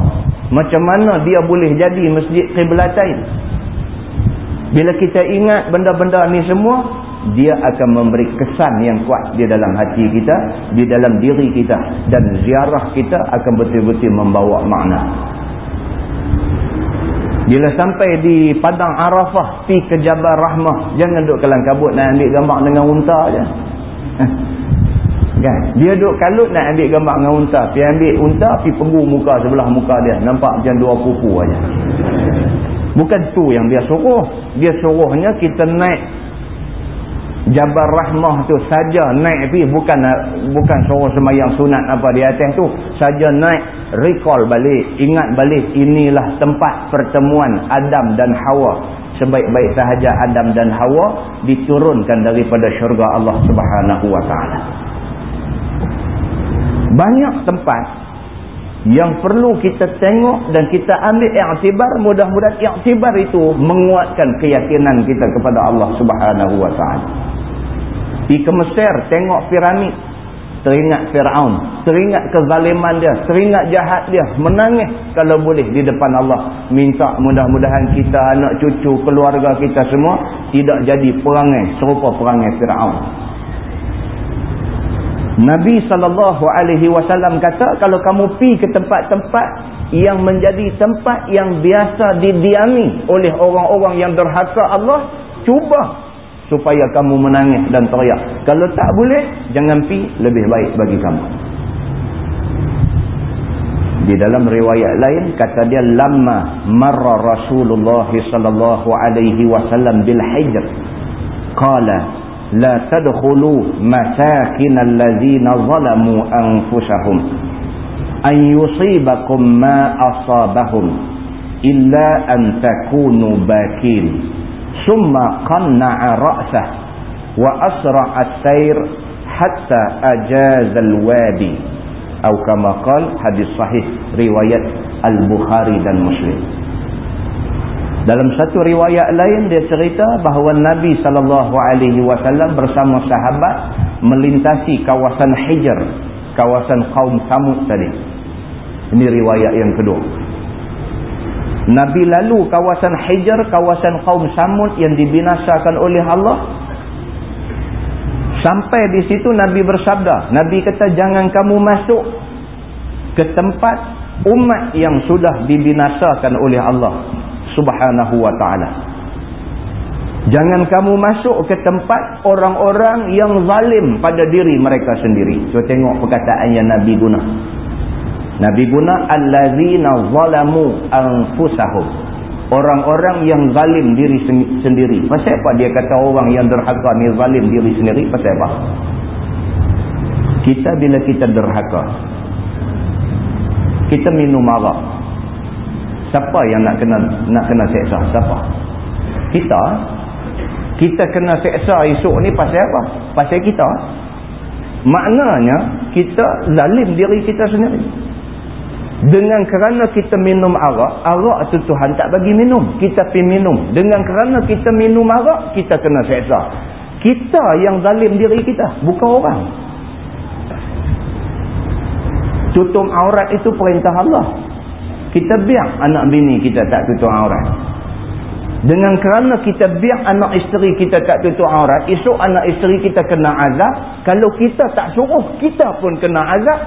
Macam mana dia boleh jadi Masjid Qiblatain? Bila kita ingat benda-benda ni semua, dia akan memberi kesan yang kuat di dalam hati kita, di dalam diri kita dan ziarah kita akan betul-betul membawa makna. Bila sampai di Padang Arafah, pi ke Jabal Rahmah, jangan duduk kelang kabut nak ambil gambar dengan unta aja. Kan? Dia duduk kalut nak ambil gambar dengan unta, pi ambil unta, pi penggu muka sebelah muka dia, nampak macam dua kuku aja. Bukan tu yang dia suruh. Dia suruhnya kita naik Jabal Rahmah tu saja naik pergi. Bukan bukan suruh semayang sunat apa di atas tu. Saja naik recall balik. Ingat balik inilah tempat pertemuan Adam dan Hawa. Sebaik-baik sahaja Adam dan Hawa diturunkan daripada syurga Allah subhanahu wa ta'ala banyak tempat yang perlu kita tengok dan kita ambil iktibar mudah-mudahan iktibar itu menguatkan keyakinan kita kepada Allah subhanahu wa ta'ala Pergi ke Mesir, tengok piramid. Teringat Fir'aun. Teringat kezaliman dia. Teringat jahat dia. Menangis kalau boleh di depan Allah. Minta mudah-mudahan kita, anak cucu, keluarga kita semua tidak jadi perangai serupa perangai Fir'aun. Nabi SAW kata, kalau kamu pergi ke tempat-tempat yang menjadi tempat yang biasa didiami oleh orang-orang yang derhaka Allah, cuba supaya kamu menangis dan teriak. Kalau tak boleh, jangan pi lebih baik bagi kamu. Di dalam riwayat lain kata dia lamma marra Rasulullah sallallahu alaihi wasallam bil hijr qala la tadkhulu masakin allazina zalamu anfusahum an yusibakum ma asabahum illa an takunu bakin summa qanna'a ra'sah wa asra'a as-sayr hatta ajaz al-wadi atau kama qal hadis sahih riwayat al-Bukhari dan Muslim dalam satu riwayat lain dia cerita bahawa Nabi sallallahu alaihi wasallam bersama sahabat melintasi kawasan Hijr kawasan kaum Samud tadi ini riwayat yang kedua Nabi lalu kawasan Hijr, kawasan kaum Samud yang dibinasakan oleh Allah. Sampai di situ Nabi bersabda. Nabi kata jangan kamu masuk ke tempat umat yang sudah dibinasakan oleh Allah subhanahu wa ta'ala. Jangan kamu masuk ke tempat orang-orang yang zalim pada diri mereka sendiri. So tengok perkataan yang Nabi guna. Nabi guna allazina zalamu anfusahum. Orang-orang yang zalim diri sendiri. Pasal apa dia kata orang yang derhaka ni zalim diri sendiri? Pasal apa? Kita bila kita derhaka. Kita minum marah. Siapa yang nak kena nak kena seksa? Siapa? Kita. Kita kena seksa esok ni pasal apa? Pasal kita. Maknanya kita zalim diri kita sendiri. Dengan kerana kita minum arak, arak tu Tuhan tak bagi minum. Kita pergi minum. Dengan kerana kita minum arak, kita kena seksa. Kita yang zalim diri kita, bukan orang. Tutup aurat itu perintah Allah. Kita biar anak bini kita tak tutup aurat. Dengan kerana kita biar anak isteri kita tak tutup aurat, esok anak isteri kita kena azab. Kalau kita tak suruh, kita pun kena azab.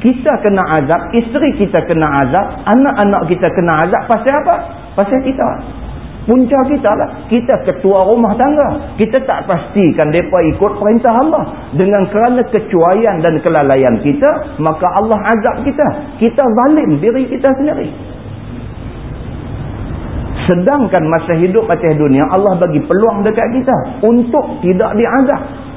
Kita kena azab, isteri kita kena azab, anak-anak kita kena azab. Pasal apa? Pasal kita. Punca kita lah. Kita ketua rumah tangga. Kita tak pastikan mereka ikut perintah Allah. Dengan kerana kecuaian dan kelalaian kita, maka Allah azab kita. Kita zalim diri kita sendiri. Sedangkan masa hidup atas dunia Allah bagi peluang dekat kita untuk tidak diazab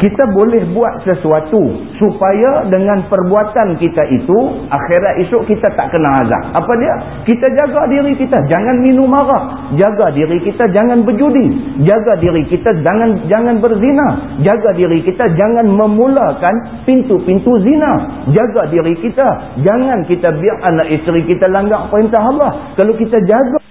kita boleh buat sesuatu supaya dengan perbuatan kita itu akhirat esok kita tak kena azab. Apa dia? Kita jaga diri kita jangan minum marah, jaga diri kita jangan berjudi, jaga diri kita jangan jangan berzina, jaga diri kita jangan memulakan pintu-pintu zina, jaga diri kita jangan kita biar anak isteri kita langgar perintah Allah. Kalau kita jaga